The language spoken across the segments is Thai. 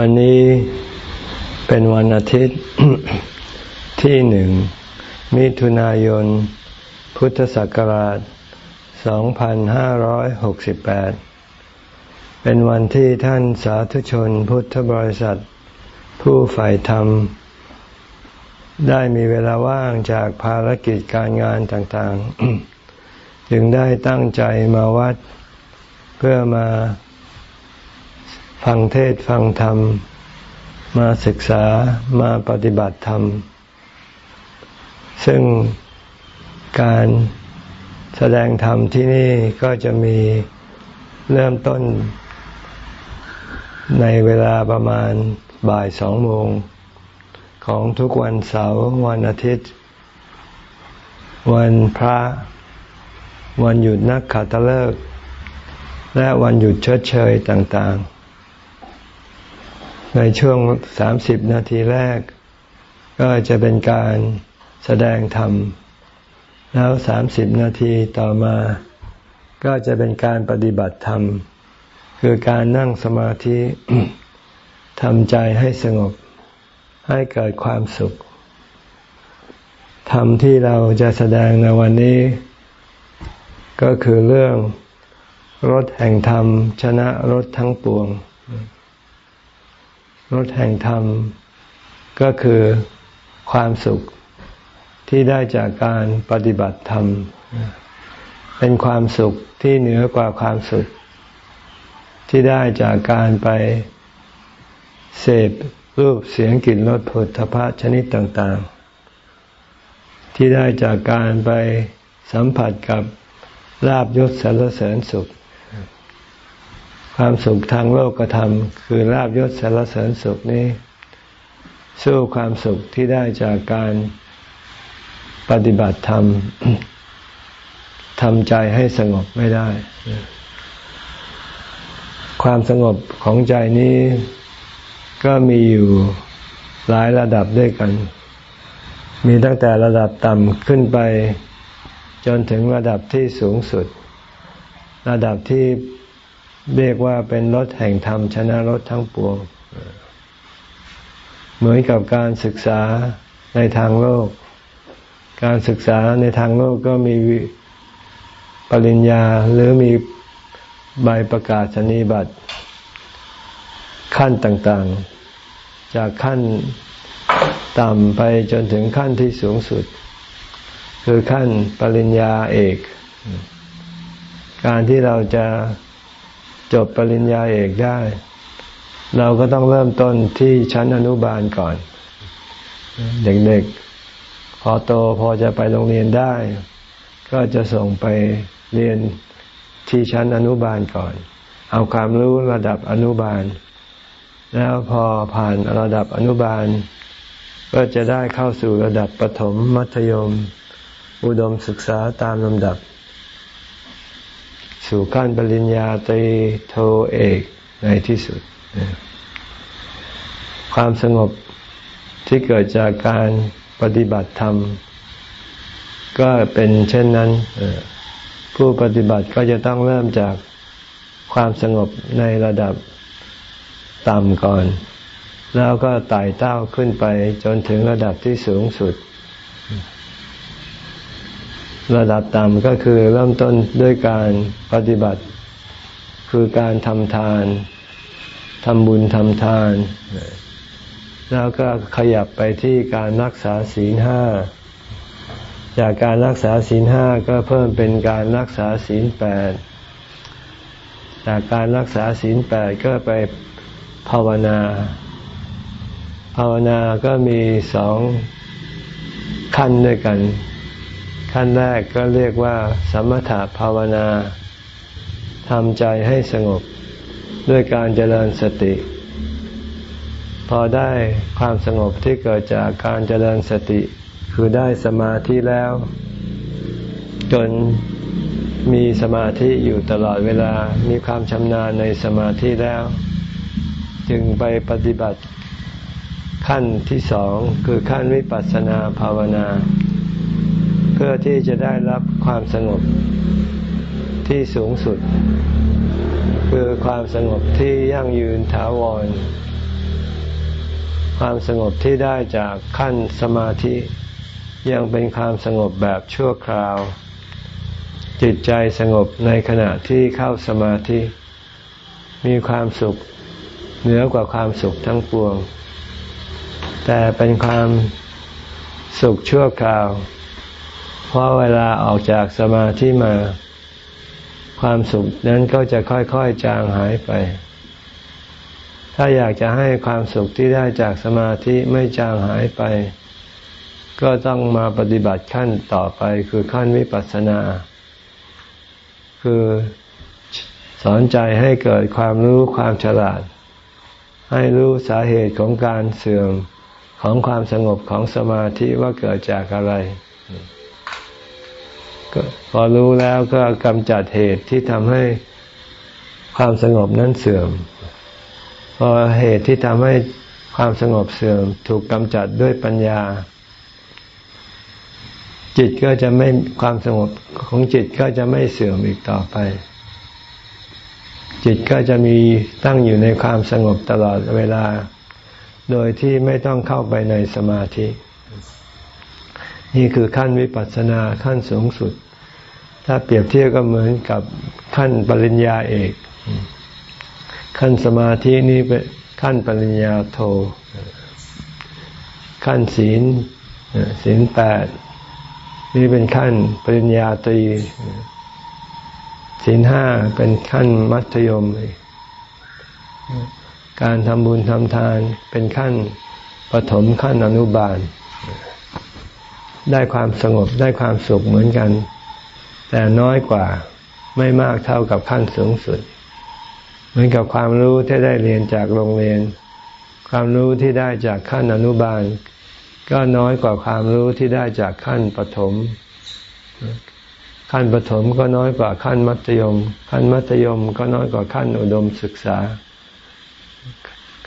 วันนี้เป็นวันอาทิตย์ที่หนึ่ง มิถุนายน พุทธศักราช 2568 เป็นวันที่ท่านสาธุชนพุทธบริษัท ผู้ฝ่ธรรม ได้มีเวลาว่างจากภารกิจการงานต่างๆ จึงได้ตั้งใจมาวัดเพื่อมา ฟังเทศฟังธรรม มาศึกษามาปฏิบัติธรรม ซึ่งการแสดงธรรมที่นี่ก็จะมีเริ่มต้น ในเวลาประมาณบ่ายสองโมง ของทุกวันเสาร์วันอาทิตย์ วันพระ วันหยุดนักขัตฤกษ์และวันหยุดเชิดเชยต่างๆ ในช่วงสามสิบนาทีแรก ก็จะเป็นการแสดงธรรม แล้วสามสิบนาทีต่อมา ก็จะเป็นการปฏิบัติธรรม คือการนั่งสมาธิทำใจให้สงบ ให้เกิดความสุข ธรรมที่เราจะแสดงในวันนี้ ก็คือเรื่องรถแห่งธรรมชนะรถทั้งปวง รถแห่งธรรม ก็คือความสุขที่ได้จากการปฏิบัติธรรม เป็นความสุขที่เหนือกว่าความสุข ที่ได้จากการไปเสพรูปเสียงกลิ่นรสผลทพะชนิดต่างๆ ที่ได้จากการไปสัมผัสกับลาบยศสรรเสริญสุข ความสุขทางโลกธรรมคือลาบยศสารเสริญสุขนี้ สู้ความสุขที่ได้จากการปฏิบัติธรรมทำใจให้สงบไม่ได้ ความสงบของใจนี้ก็มีอยู่หลายระดับด้วยกัน มีตั้งแต่ระดับต่ำขึ้นไป จนถึงระดับที่สูงสุด ระดับที่ เรียกว่าเป็นรถแห่งธรรมชนะรถทั้งปวง เหมือนกับการศึกษาในทางโลก การศึกษาในทางโลกก็มีปริญญาหรือมีใบประกาศนีบัตร ขั้นต่างๆ จากขั้นต่ำไปจนถึงขั้นที่สูงสุด คือขั้นปริญญาเอก การที่เราจะ จบปริญญาเอกได้ เราก็ต้องเริ่มต้นที่ชั้นอนุบาลก่อน เด็กๆ พอโตพอจะไปโรงเรียนได้ ก็จะส่งไปเรียนที่ชั้นอนุบาลก่อน เอาความรู้ระดับอนุบาล แล้วพอผ่านระดับอนุบาล ก็จะได้เข้าสู่ระดับประถมมัธยม อุดมศึกษาตามลำดับ สู่ขั้นปริญญาตรีโทเอกในที่สุด ความสงบที่เกิดจากการปฏิบัติธรรม ก็เป็นเช่นนั้น ผู้ปฏิบัติก็จะต้องเริ่มจากความสงบในระดับต่ำก่อน แล้วก็ไต่เต้าขึ้นไปจนถึงระดับที่สูงสุด ระดับต่ำก็คือเริ่มต้นด้วยการปฏิบัติ คือการทำทานทำบุญทำทาน แล้วก็ขยับไปที่การรักษาศีลห้าจากการรักษาศีลห้าก็เพิ่มเป็นการรักษาศีลแปดจากการรักษาศีลแปดก็ไปภาวนา ภาวนาก็มีสองขั้นด้วยกัน ขั้นแรกก็เรียกว่า สมถะภาวนาทำใจให้สงบด้วยการเจริญสติ พอได้ความสงบที่เกิดจากการเจริญสติ คือได้สมาธิแล้ว จนมีสมาธิอยู่ตลอดเวลามีความชำนาญในสมาธิแล้ว จึงไปปฏิบัติขั้นที่สองคือขั้นวิปัสสนาภาวนา เพื่อที่จะได้รับความสงบที่สูงสุด คือความสงบที่ยั่งยืนถาวร ความสงบที่ได้จากขั้นสมาธิ ยังเป็นความสงบแบบชั่วคราว จิตใจสงบในขณะที่เข้าสมาธิ มีความสุขเหนือกว่าความสุขทั้งปวง แต่เป็นความสุขชั่วคราว เพราะเวลาออกจากสมาธิมา ความสุขนั้นก็จะค่อยๆจางหายไป ถ้าอยากจะให้ความสุขที่ได้จากสมาธิไม่จางหายไป ก็ต้องมาปฏิบัติขั้นต่อไปคือขั้นวิปัสสนา คือสอนใจให้เกิดความรู้ความฉลาด ให้รู้สาเหตุของการเสื่อมของความสงบของสมาธิว่าเกิดจากอะไร พอรู้แล้วก็กำจัดเหตุที่ทำให้ความสงบนั้นเสื่อม พอเหตุที่ทำให้ความสงบเสื่อม ถูกกำจัดด้วยปัญญา จิตก็จะไม่ความสงบของจิตก็จะไม่เสื่อมอีกต่อไป จิตก็จะมีตั้งอยู่ในความสงบตลอดเวลา โดยที่ไม่ต้องเข้าไปในสมาธิ นี่คือขั้นวิปัสสนาขั้นสูงสุด ถ้าเปรียบเทียบก็เหมือนกับขั้นปริญญาเอก ขั้นสมาธินี่เป็นขั้นปริญญาโท ขั้นศีลศีลแปดนี่เป็นขั้นปริญญาตรีศีลห้าเป็นขั้นมัธยม การทำบุญทำทานเป็นขั้นปฐมขั้นอนุบาล ได้ความสงบได้ความสุขเหมือนกัน แต่น้อยกว่าไม่มากเท่ากับขั้นสูงสุด เหมือนกับความรู้ที่ได้เรียนจากโรงเรียน ความรู้ที่ได้จากขั้นอนุบาล ก็น้อยกว่าความรู้ที่ได้จากขั้นปฐมขั้นปฐมก็น้อยกว่าขั้นมัธยม ขั้นมัธยมก็น้อยกว่าขั้นอุดมศึกษา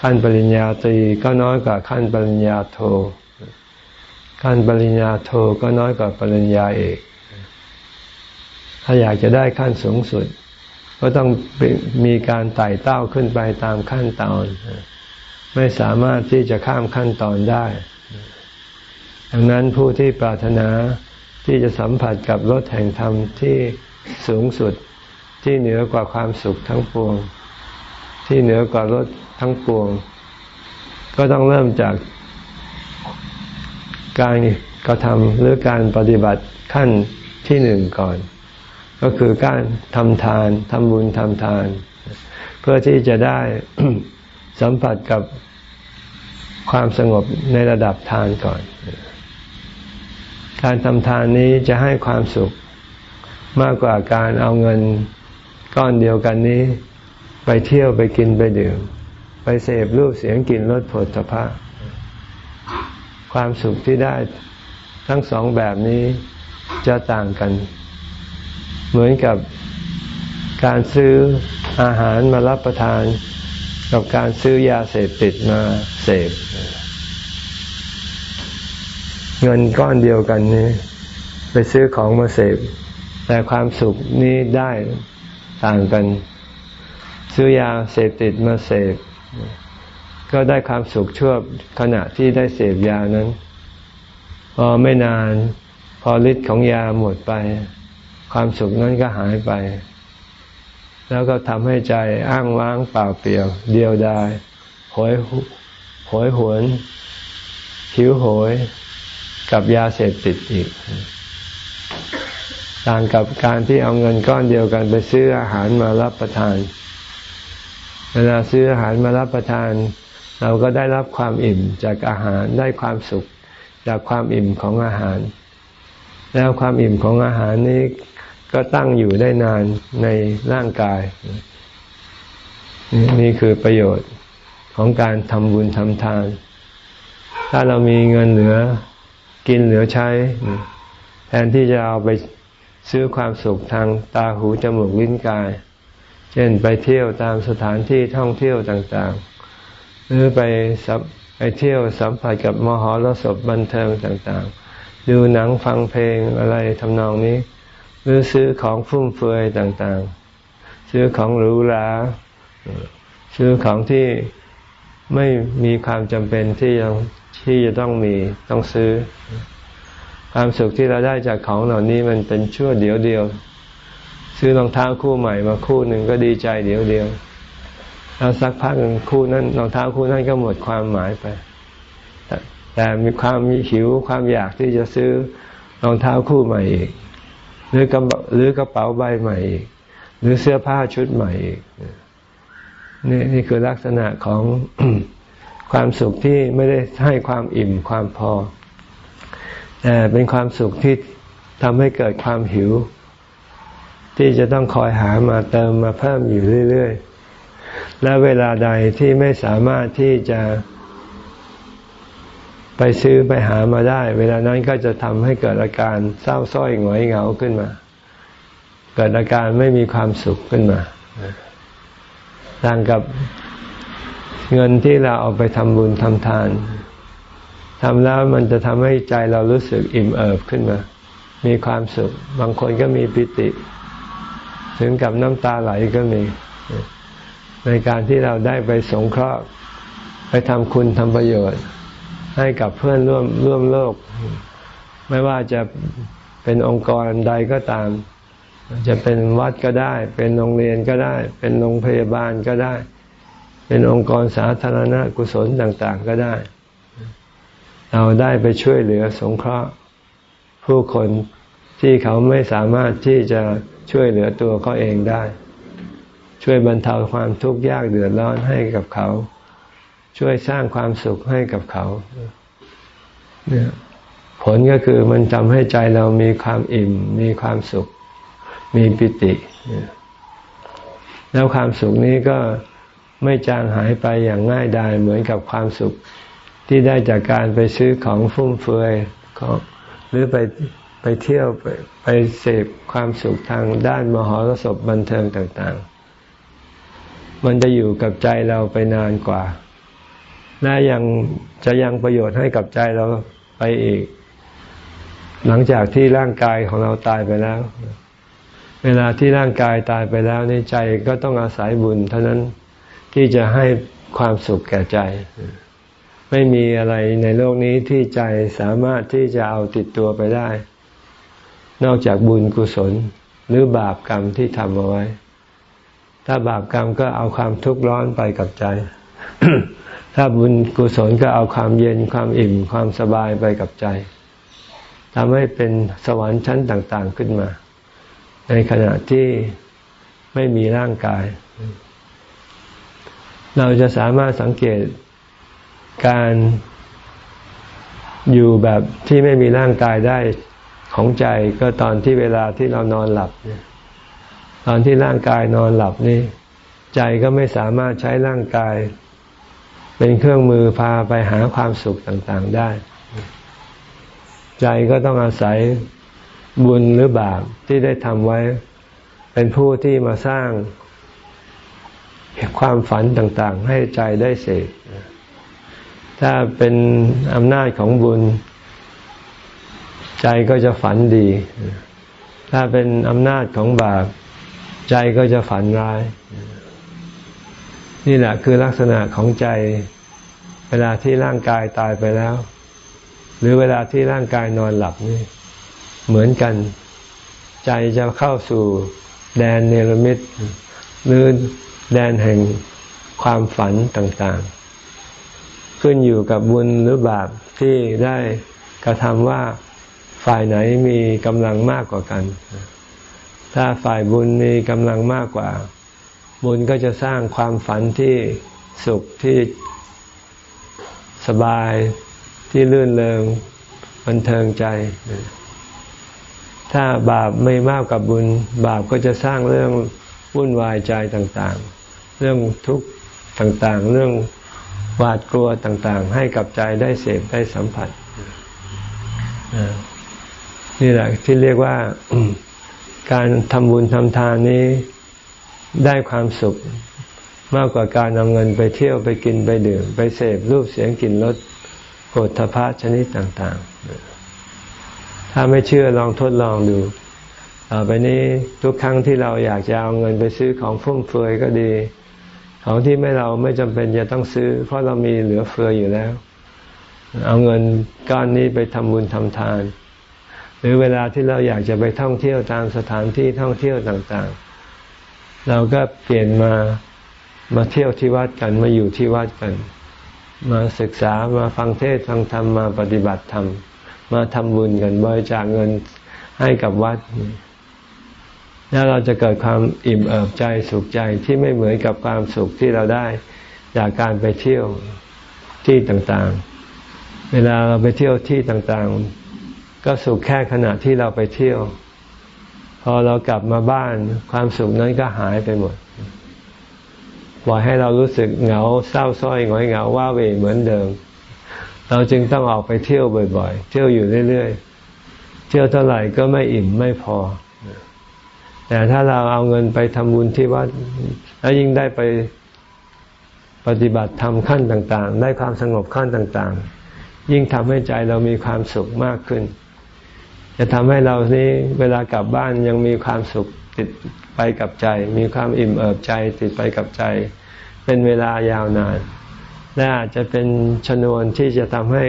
ขั้นปริญญาตรีก็น้อยกว่าขั้นปริญญาโท ขั้นปริญญาโทก็น้อยกว่าปริญญาเอก ถ้าอยากจะได้ขั้นสูงสุด ก็ต้องมีการไต่เต้าขึ้นไปตามขั้นตอน ไม่สามารถที่จะข้ามขั้นตอนได้ ดังนั้นผู้ที่ปรารถนาที่จะสัมผัสกับรถแห่งธรรมที่สูงสุดที่เหนือกว่าความสุขทั้งปวง ที่เหนือกว่ารถทั้งปวง ก็ต้องเริ่มจากการกระทำหรือการปฏิบัติขั้นที่หนึ่งก่อน ก็คือการทำทานทำบุญทำทาน เพื่อที่จะได้สัมผัสกับความสงบในระดับทานก่อน การทำทานนี้จะให้ความสุขมากกว่าการเอาเงินก้อนเดียวกันนี้ ไปเที่ยวไปกินไปดื่ม ไปเสพรูปเสียงกลิ่นรสผลสะพะความสุขที่ได้ทั้งสองแบบนี้จะต่างกัน เหมือนกับการซื้ออาหารมารับประทาน กับการซื้อยาเสพติดมาเสพ เงินก้อนเดียวกันนี้ ไปซื้อของมาเสพ แต่ความสุขนี้ได้ต่างกัน ซื้อยาเสพติดมาเสพ ก็ได้ความสุขชั่วขณะที่ได้เสพยานั้น พอไม่นานพอฤทธิ์ของยาหมดไป ความสุขนั้นก็หายไป แล้วก็ทำให้ใจอ้างว้างเปล่าเปลี่ยว เดียวดายหอยหอยหวนหิวโหยกับยาเสพติดอีก ต่างกับการที่เอาเงินก้อนเดียวกันไปซื้ออาหารมารับประทาน เวลาซื้ออาหารมารับประทาน เราก็ได้รับความอิ่มจากอาหารได้ความสุขจากความอิ่มของอาหาร แล้วความอิ่มของอาหารนี้ ก็ตั้งอยู่ได้นานในร่างกาย นี่คือประโยชน์ของการทำบุญทำทาน ถ้าเรามีเงินเหลือกินเหลือใช้แทนที่จะเอาไปซื้อความสุขทางตาหูจมูกลิ้นกาย เช่นไปเที่ยวตามสถานที่ท่องเที่ยวต่างๆ หรือไปไปเที่ยวสัมผัสกับมหรสพบันเทิงต่างๆ ดูหนังฟังเพลงอะไรทำนองนี้ หรือซื้อของฟุ่มเฟือยต่างๆ ซื้อของหรูหราซื้อของที่ไม่มีความจำเป็นที่ยังที่จะต้องมีต้องซื้อ ความสุขที่เราได้จากของเหล่านี้มันเป็นชั่วเดียวเดียว ซื้อรองเท้าคู่ใหม่มาคู่หนึ่งก็ดีใจเดียวเดียวแล้วสักพักหนึ่งคู่นั้นรองเท้าคู่นั้นก็หมดความหมายไป แต่มีความมีหิวความอยากที่จะซื้อรองเท้าคู่ใหม่อีก หรือกระหรือกระเป๋าใบใหม่อีก หรือเสื้อผ้าชุดใหม่อีกนี่นี่คือลักษณะของความสุขที่ไม่ได้ให้ความอิ่มความพอ แต่เป็นความสุขที่ทำให้เกิดความหิว ที่จะต้องคอยหามาเติมมาเพิ่มอยู่เรื่อย ๆ และเวลาใดที่ไม่สามารถที่จะ ไปซื้อไปหามาได้ เวลานั้นก็จะทำให้เกิดอาการเศร้าส้อยหงอยเหงาขึ้นมา เกิดอาการไม่มีความสุขขึ้นมาต่างกับเงินที่เราเอาไปทำบุญทำทานทำแล้วมันจะทำให้ใจเรารู้สึกอิ่มเอิบขึ้นมา มีความสุข บางคนก็มีปิติ ถึงกับน้ำตาไหลก็มี ในการที่เราได้ไปสงเคราะห์ ไปทำคุณทำประโยชน์ ให้กับเพื่อนร่วมร่วมโลก ไม่ว่าจะเป็นองค์กรใดก็ตาม จะเป็นวัดก็ได้ เป็นโรงเรียนก็ได้ เป็นโรงพยาบาลก็ได้ เป็นองค์กรสาธารณกุศลต่าง ๆก็ได้ เราได้ไปช่วยเหลือสงเคราะห์ผู้คนที่เขาไม่สามารถที่จะช่วยเหลือตัวเขาเองได้ ช่วยบรรเทาความทุกข์ยากเดือดร้อนให้กับเขา ช่วยสร้างความสุขให้กับเขาเนี่ยผลก็คือมันทำให้ใจเรามีความอิ่ม มีความสุข มีปิติ แล้วความสุขนี้ก็ไม่จางหายไปอย่างง่ายดายเหมือนกับความสุขที่ได้จากการไปซื้อของฟุ่มเฟือยของหรือไปไปเที่ยวไปไปเสพความสุขทางด้านมหรสพบันเทิงต่าง ๆ มันจะอยู่กับใจเราไปนานกว่า และยังจะยังประโยชน์ให้กับใจเราไปอีก หลังจากที่ร่างกายของเราตายไปแล้ว เวลาที่ร่างกายตายไปแล้วในใจก็ต้องอาศัยบุญ เท่านั้นที่จะให้ความสุขแก่ใจ ไม่มีอะไรในโลกนี้ที่ใจสามารถที่จะเอาติดตัวไปได้ นอกจากบุญกุศลหรือบาปกรรมที่ทำเอาไว้ ถ้าบาปกรรมก็เอาความทุกข์ร้อนไปกับใจ ถ้าบุญกุศลก็เอาความเย็นความอิ่มความสบายไปกับใจทำให้เป็นสวรรค์ชั้นต่าง ๆขึ้นมา ในขณะที่ไม่มีร่างกาย เราจะสามารถสังเกตการอยู่แบบที่ไม่มีร่างกายได้ของใจก็ตอนที่เวลาที่เรานอนหลับเนี่ยตอนที่ร่างกายนอนหลับนี่ ใจก็ไม่สามารถใช้ร่างกาย เป็นเครื่องมือพาไปหาความสุขต่างๆได้ ใจก็ต้องอาศัยบุญหรือบาปที่ได้ทำไว้ เป็นผู้ที่มาสร้างความฝันต่างๆ ให้ใจได้เสกถ้าเป็นอำนาจของบุญ ใจก็จะฝันดี ถ้าเป็นอำนาจของบาป ใจก็จะฝันร้าย นี่แหละคือลักษณะของใจ เวลาที่ร่างกายตายไปแล้ว หรือเวลาที่ร่างกายนอนหลับนี่ เหมือนกัน ใจจะเข้าสู่แดนเนรมิตหรือแดนแห่งความฝันต่างๆ ขึ้นอยู่กับบุญหรือบาปที่ได้กระทำว่าฝ่ายไหนมีกำลังมากกว่ากัน ถ้าฝ่ายบุญมีกำลังมากกว่า บุญก็จะสร้างความฝันที่สุขที่สบายที่ลื่นเริงบันเทิงใจ ถ้าบาปไม่มากกับบุญ บาปก็จะสร้างเรื่องวุ่นวายใจต่างๆ เรื่องทุกข์ต่างๆ เรื่องหวาดกลัวต่างๆ ให้กับใจได้เสพได้สัมผัสนี่แหละที่เรียกว่าการทำบุญทำทานนี้ ได้ความสุขมากกว่าการนำเงินไปเที่ยวไปกินไปดื่ม ไปเสพรูปเสียงกลิ่นรสโผฏฐพัชนิดต่าง ๆ ถ้าไม่เชื่อลองทดลองดูต่อไปนี้ทุกครั้งที่เราอยากจะเอาเงินไปซื้อของฟุ่มเฟือยก็ดี ของที่ไม่เราไม่จำเป็นจะต้องซื้อ เพราะเรามีเหลือเฟืออยู่แล้ว เอาเงินก้อนนี้ไปทำบุญทำทาน หรือเวลาที่เราอยากจะไปท่องเที่ยวตามสถานที่ท่องเที่ยวต่าง ๆ เราก็เปลี่ยนมามาเที่ยวที่วัดกันมาอยู่ที่วัดกัน มาศึกษามาฟังเทศฟังธรรมมาปฏิบัติธรรมมาทำบุญกันบริจาคเงินให้กับวัด แล้วเราจะเกิดความอิ่มเอิบใจสุขใจที่ไม่เหมือนกับความสุขที่เราได้จากการไปเที่ยวที่ต่างๆ เวลาเราไปเที่ยวที่ต่างๆ ก็สุขแค่ขณะที่เราไปเที่ยว พอเรากลับมาบ้านความสุขนั้นก็หายไปหมดปล่อยให้เรารู้สึกเหงาเศร้าส้อยหงอยเหงาว่าเวเหมือนเดิม เราจึงต้องออกไปเที่ยวบ่อย ๆ เที่ยวอยู่เรื่อยๆ เที่ยวเท่าไหร่ก็ไม่อิ่มไม่พอ แต่ถ้าเราเอาเงินไปทำบุญที่วัดแล้วยิ่งได้ไปปฏิบัติทำขั้นต่าง ๆ ได้ความสงบขั้นต่าง ๆ ยิ่งทำให้ใจเรามีความสุขมากขึ้น จะทำให้เรานี้เวลากลับบ้านยังมีความสุขติดไปกับใจ มีความอิ่มเอิบใจติดไปกับใจ เป็นเวลายาวนาน และอาจจะเป็นชนวนที่จะทำให้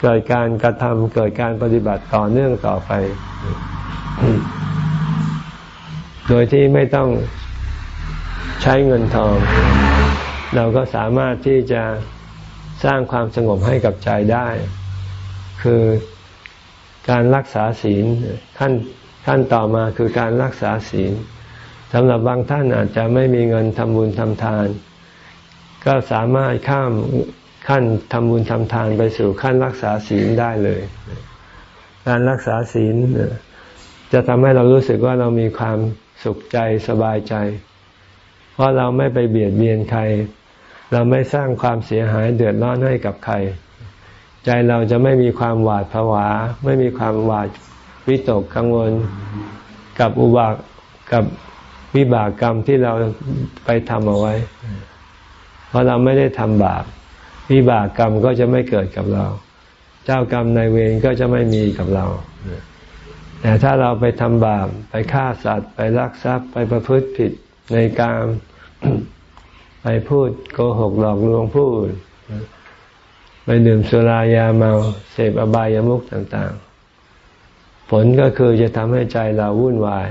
เกิดการกระทำเกิดการปฏิบัติต่อเนื่องต่อไป โดยที่ไม่ต้องใช้เงินทอง เราก็สามารถที่จะสร้างความสงบให้กับใจได้ คือ การรักษาศีลขั้นขั้นต่อมาคือการรักษาศีลสำหรับบางท่านอาจจะไม่มีเงินทำบุญทำทาน ก็สามารถข้ามขั้นทำบุญทำทานไปสู่ขั้นรักษาศีลได้เลย การรักษาศีลจะทำให้เรารู้สึกว่าเรามีความสุขใจสบายใจ เพราะเราไม่ไปเบียดเบียนใคร เราไม่สร้างความเสียหายเดือดร้อนให้กับใคร ใจเราจะไม่มีความหวาดผวา ไม่มีความหวาดวิตกกังวลกับอุบากกับวิบากกรรมที่เราไปทำเอาไว้ เพราะเราไม่ได้ทำบาปวิบากกรรมก็จะไม่เกิดกับเรา เจ้ากรรมนายเวรก็จะไม่มีกับเราแต่ถ้าเราไปทำบาปไปฆ่าสัตว์ ไปลักทรัพย์ ไปประพฤติผิดในการไปพูดโกหกหลอกลวงผู้อื่น ไปดื่มสุรายาเมา เสพอบายามุขต่างๆ ผลก็คือจะทำให้ใจเราวุ่นวาย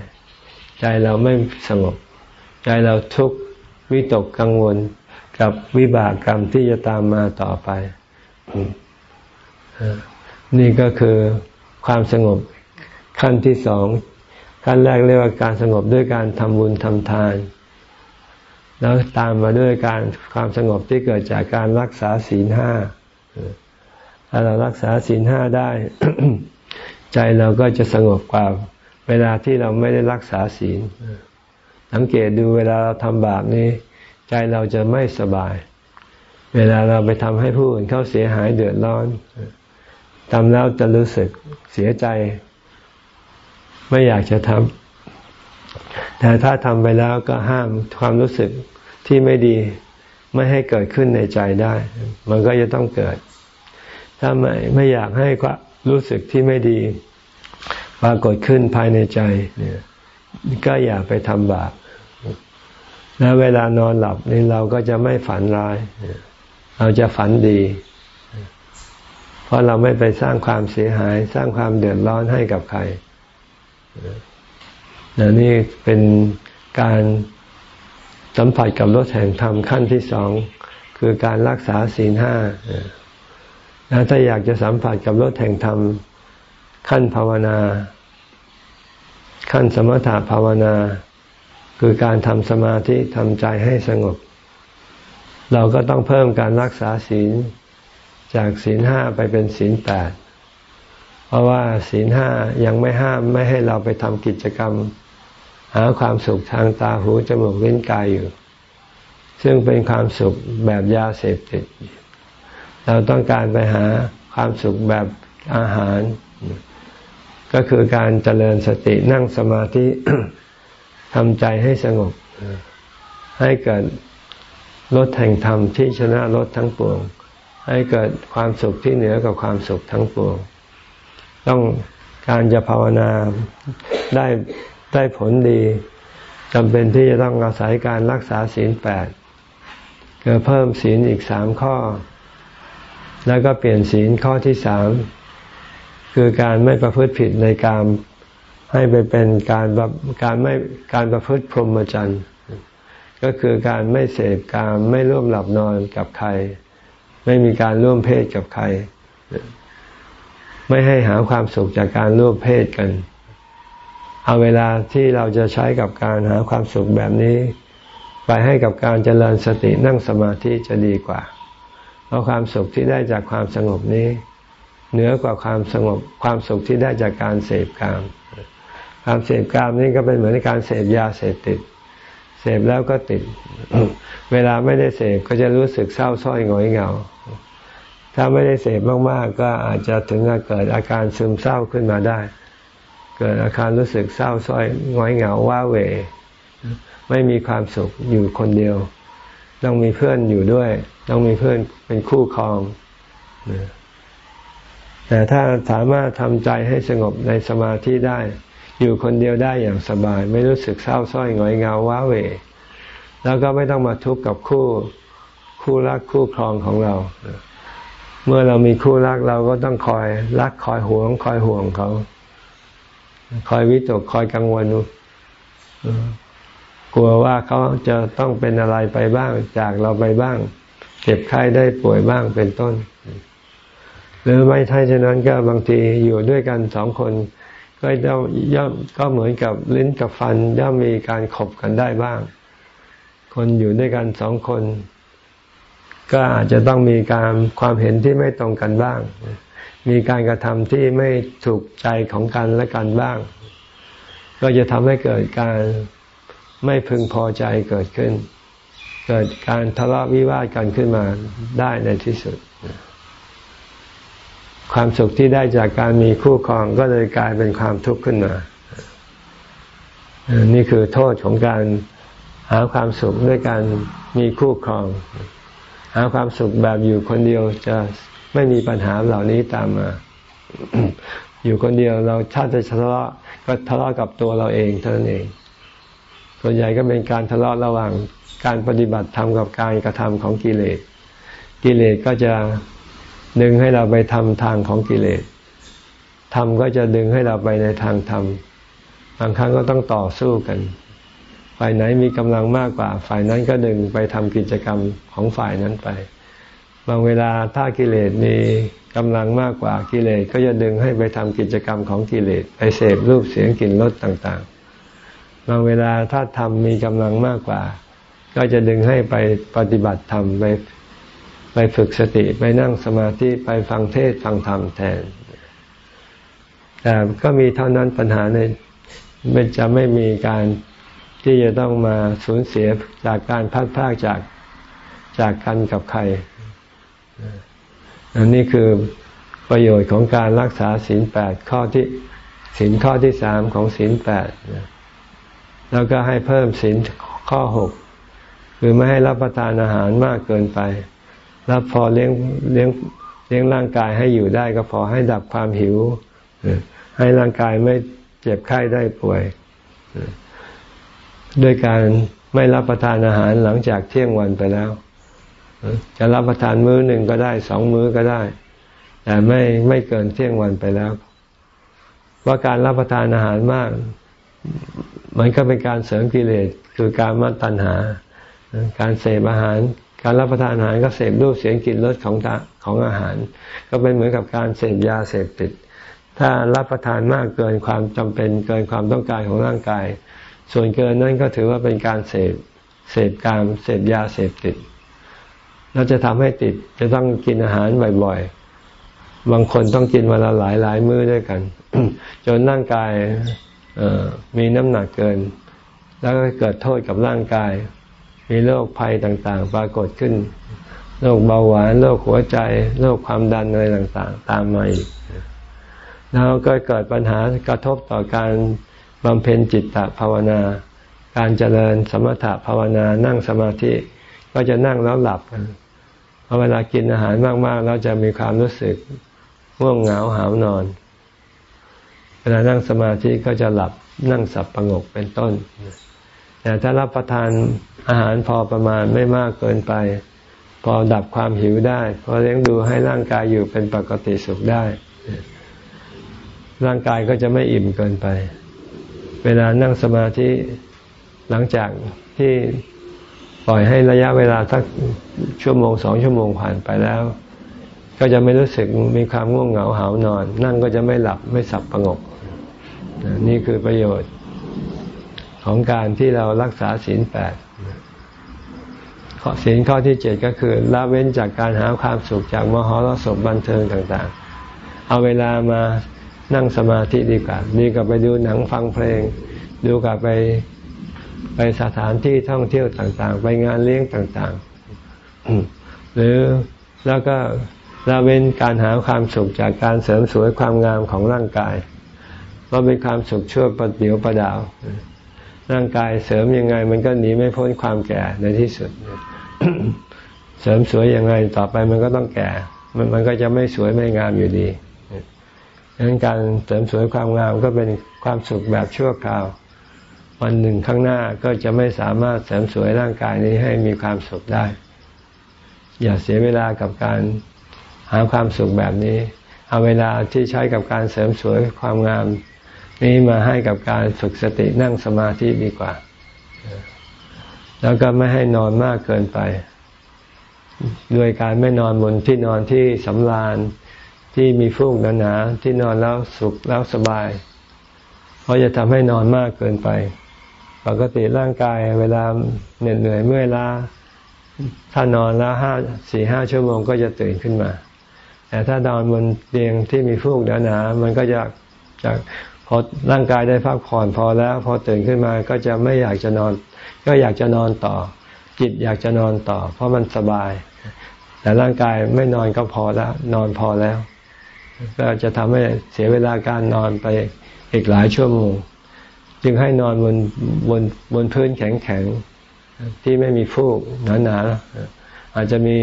ใจเราไม่สงบ ใจเราทุกข์วิตกกังวลกับวิบากกรรมที่จะตามมาต่อไป นี่ก็คือความสงบขั้นที่สองขั้นแรกเรียกว่าการสงบด้วยการทำบุญทำทาน แล้วตามมาด้วยการความสงบที่เกิดจากการรักษาศีลห้า ถ้าเรารักษาศีลห้าได้ ใจเราก็จะสงบกว่าเวลาที่เราไม่ได้รักษาศีลสังเกตดูเวลาเราทำบาปนี้ ใจเราจะไม่สบาย เวลาเราไปทำให้ผู้อื่นเขาเสียหายเดือดร้อนทำแล้วจะรู้สึกเสียใจ ไม่อยากจะทำแต่ถ้าทำไปแล้วก็ห้ามความรู้สึกที่ไม่ดี ไม่ให้เกิดขึ้นในใจได้ มันก็จะต้องเกิด ถ้าไม่ไม่อยากให้ความรู้สึกที่ไม่ดี ปรากฏขึ้นภายในใจเนี่ยก็อย่าไปทำบาปแล้วเวลานอนหลับนี่เราก็จะไม่ฝันร้าย เราจะฝันดี เพราะเราไม่ไปสร้างความเสียหาย สร้างความเดือดร้อนให้กับใครนนี่เป็นการ สัมผัสกับรถแห่งธรรมขั้นที่สอง คือการรักษาศีลห้าแล้วถ้าอยากจะสัมผัสกับรถแห่งธรรมขั้นภาวนา ขั้นสมถะภาวนา คือการทำสมาธิทำใจให้สงบ เราก็ต้องเพิ่มการรักษาศีลจากศีลห้าไปเป็นศีลแปดเพราะว่าศีลห้ายังไม่ห้ามไม่ให้เราไปทำกิจกรรม หาความสุขทางตาหูจมูกลิ้นกายอยู่ ซึ่งเป็นความสุขแบบยาเสพติด เราต้องการไปหาความสุขแบบอาหาร ก็คือการเจริญสตินั่งสมาธิทำใจให้สงบ ให้เกิดลดแห่งธรรมที่ชนะลดทั้งปวง ให้เกิดความสุขที่เหนือกับความสุขทั้งปวง ต้องการจะภาวนาได้ ได้ผลดีจำเป็นที่จะต้องอาศัยการรักษาศีลแปดก็เพิ่มศีลอีกสามข้อ แล้วก็เปลี่ยนศีลข้อที่สามคือการไม่ประพฤติผิดในการให้ไปเป็นการการไม่การประพฤติพรหมจรรย์ก็คือการไม่เสพการไม่ร่วมหลับนอนกับใคร ไม่มีการร่วมเพศกับใคร ไม่ให้หาความสุขจากการร่วมเพศกัน เอาเวลาที่เราจะใช้กับการหาความสุขแบบนี้ ไปให้กับการเจริญสตินั่งสมาธิจะดีกว่า เพราะความสุขที่ได้จากความสงบนี้ เหนือกว่าความสงบความสุขที่ได้จากการเสพกาม ความเสพกามนี่ก็เป็นเหมือนการเสพยาเสพติด เสพแล้วก็ติด เวลาไม่ได้เสพก็จะรู้สึกเศร้าส้อยหงอยเหงา ถ้าไม่ได้เสพมากๆ ก็อาจจะถึงกับเกิดอาการซึมเศร้าขึ้นมาได้ เกิดอาการรู้สึกเศร้าส้อยหงอยเหงาว้าเหวไม่มีความสุขอยู่คนเดียว ต้องมีเพื่อนอยู่ด้วย ต้องมีเพื่อนเป็นคู่ครอง แต่ถ้าสามารถทำใจให้สงบในสมาธิได้ อยู่คนเดียวได้อย่างสบาย ไม่รู้สึกเศร้าส้อยหงอยเงาว้าเหวแล้วก็ไม่ต้องมาทุกข์กับคู่คู่รักคู่ครองของเรา เมื่อเรามีคู่รักเราก็ต้องคอยรักคอยห่วง คอยห่วงเขา คอยวิตกคอยกังวลกลัวว่าเขาจะต้องเป็นอะไรไปบ้าง จากเราไปบ้าง เจ็บไข้ได้ป่วยบ้างเป็นต้น หรือไม่ใช่ฉะนั้นก็บางทีอยู่ด้วยกันสองคนก็ย่อมย่อมก็เหมือนกับลิ้นกับฟันย่อมมีการขบกันได้บ้าง คนอยู่ด้วยกันสองคน ก็อาจจะต้องมีการความเห็นที่ไม่ตรงกันบ้าง มีการกระทำที่ไม่ถูกใจของกันและกันบ้าง ก็จะทำให้เกิดการไม่พึงพอใจเกิดขึ้น เกิดการทะเลาะวิวาทกันขึ้นมาได้ในที่สุด ความสุขที่ได้จากการมีคู่ครองก็เลยกลายเป็นความทุกข์ขึ้นมา นี่คือโทษของการหาความสุขด้วยการมีคู่ครอง หาความสุขแบบอยู่คนเดียวจะ ไม่มีปัญหาเหล่านี้ตามมา อยู่คนเดียวเราถ้าจะทะเลาะก็ทะเลาะกับตัวเราเองเท่านั้นเอง ส่วนใหญ่ก็เป็นการทะเลาะระหว่างการปฏิบัติธรรมกับการกระทำของกิเลส กิเลสก็จะดึงให้เราไปทำทางของกิเลสธรรมก็จะดึงให้เราไปในทางธรรม บางครั้งก็ต้องต่อสู้กัน ฝ่ายไหนมีกำลังมากกว่า ฝ่ายนั้นก็ดึงไปทำกิจกรรมของฝ่ายนั้นไป บางเวลาถ้ากิเลสมีกำลังมากกว่ากิเลสก็จะดึงให้ไปทำกิจกรรมของกิเลสไปเสพรูปเสียงกลิ่นรสต่างๆ บางเวลาถ้าธรรมมีกำลังมากกว่า ก็จะดึงให้ไปปฏิบัติธรรมไปไปฝึกสติไปนั่งสมาธิไปฟังเทศฟังธรรมแทน แต่ก็มีเท่านั้นปัญหาในมันจะไม่มีการที่จะต้องมาสูญเสียจากการพัดพากจากจากกันกับใคร อันนี้คือประโยชน์ของการรักษาศีลแปดข้อที่ศีลข้อที่สามของศีลแปดแล้วก็ให้เพิ่มศีลข้อหกคือไม่ให้รับประทานอาหารมากเกินไปแล้วพอเลี้ยงเลี้ยงเลี้ยงร่างกายให้อยู่ได้ก็พอให้ดับความหิว ให้ร่างกายไม่เจ็บไข้ได้ป่วย ด้วยการไม่รับประทานอาหารหลังจากเที่ยงวันไปแล้ว จะรับประทานมื้อหนึ่งก็ได้สองมื้อก็ได้ แต่ไม่ไม่เกินเที่ยงวันไปแล้ว ว่าการรับประทานอาหารมาก มันก็เป็นการเสริมกิเลสคือการมัตัณหา การเสพอาหาร การรับประทานอาหารก็เสพรูปเสียงกลิ่นรสของของอาหาร ก็เป็นเหมือนกับการเสพยาเสพติด ถ้ารับประทานมากเกินความจำเป็นเกินความต้องการของร่างกาย ส่วนเกินนั้นก็ถือว่าเป็นการเสพเสพการเสพยาเสพติด เราจะทำให้ติด จะต้องกินอาหารบ่อยๆ บางคนต้องกินวันละหลายหลายมื้อด้วยกัน จนร่างกายมีน้ำหนักเกิน แล้วก็เกิดโทษกับร่างกาย มีโรคภัยต่างๆ ปรากฏขึ้น โรคเบาหวาน โรคหัวใจ โรคความดันอะไรต่างๆ ตามมาอีก แล้วก็เกิดปัญหากระทบต่อการบำเพ็ญจิตตภาวนา การเจริญสมถะภาวนา นั่งสมาธิ ก็จะนั่งแล้วหลับ อเวลากินอาหารมากๆเราจะมีความรู้สึกง่วงเหงาหาวนอน เวลานั่งสมาธิก็จะหลับนั่งสับประงกเป็นต้น แต่ถ้ารับประทานอาหารพอประมาณไม่มากเกินไป พอดับความหิวได้ พอเลี้ยงดูให้ร่างกายอยู่เป็นปกติสุขได้ ร่างกายก็จะไม่อิ่มเกินไป เวลานั่งสมาธิหลังจากที่ ปล่อยให้ระยะเวลาสักชั่วโมงสองชั่วโมงผ่านไปแล้ว ก็จะไม่รู้สึกมีความง่วงเหงาหานอน นั่งก็จะไม่หลับไม่สับประงก นี่คือประโยชน์ของการที่เรารักษาศีลแปดข้อศีลข้อที่เจ็ดก็คือละเว้นจากการหาความสุขจากมหรสพบันเทิงต่างๆ เอาเวลามานั่งสมาธิดีกว่า ดีกว่าไปดูหนังฟังเพลง ดูกับไป ไปสถานที่ท่องเที่ยวต่างๆ ไปงานเลี้ยงต่างๆ หรือแล้วก็ละเว้นการหาความสุขจากการเสริมสวยความงามของร่างกายเพราะเป็นความสุขชั่วประเดียวประดาว ร่างกายเสริมยังไงมันก็หนีไม่พ้นความแก่ในที่สุด เสริมสวยยังไงต่อไปมันก็ต้องแก่ มันมันก็จะไม่สวยไม่งามอยู่ดีดังนั้นการเสริมสวยความงามก็เป็นความสุขแบบชั่วคราว วันหนึ่งข้างหน้าก็จะไม่สามารถเสริมสวยร่างกายนี้ให้มีความสุขได้ อย่าเสียเวลากับการหาความสุขแบบนี้ เอาเวลาที่ใช้กับการเสริมสวยความงาม นี้มาให้กับการฝึกสตินั่งสมาธิดีกว่า แล้วก็ไม่ให้นอนมากเกินไป ด้วยการไม่นอนบนที่นอนที่สำราญที่มีฟูกหนาๆที่นอนแล้วสุขแล้วสบาย เพราะจะทำให้นอนมากเกินไป ปกติร่างกายเวลาเหน็ดเหนื่อยเมื่อยล้าถ้านอนแล้วห้าสี่ห้าชั่วโมงก็จะตื่นขึ้นมา แต่ถ้านอนบนเตียงที่มีฟูกหนาๆมันก็จะจะพอร่างกายได้พักผ่อนพอแล้ว พอตื่นขึ้นมาก็จะไม่อยากจะนอน ก็อยากจะนอนต่อ จิตอยากจะนอนต่อ เพราะมันสบาย แต่ร่างกายไม่นอนก็พอแล้ว นอนพอแล้ว ก็จะทำให้เสียเวลาการนอนไปอีกหลายชั่วโมง จึงให้นอนบนบนบนพื้นแข็งๆที่ไม่มีฟูกหนาๆอาจจะมี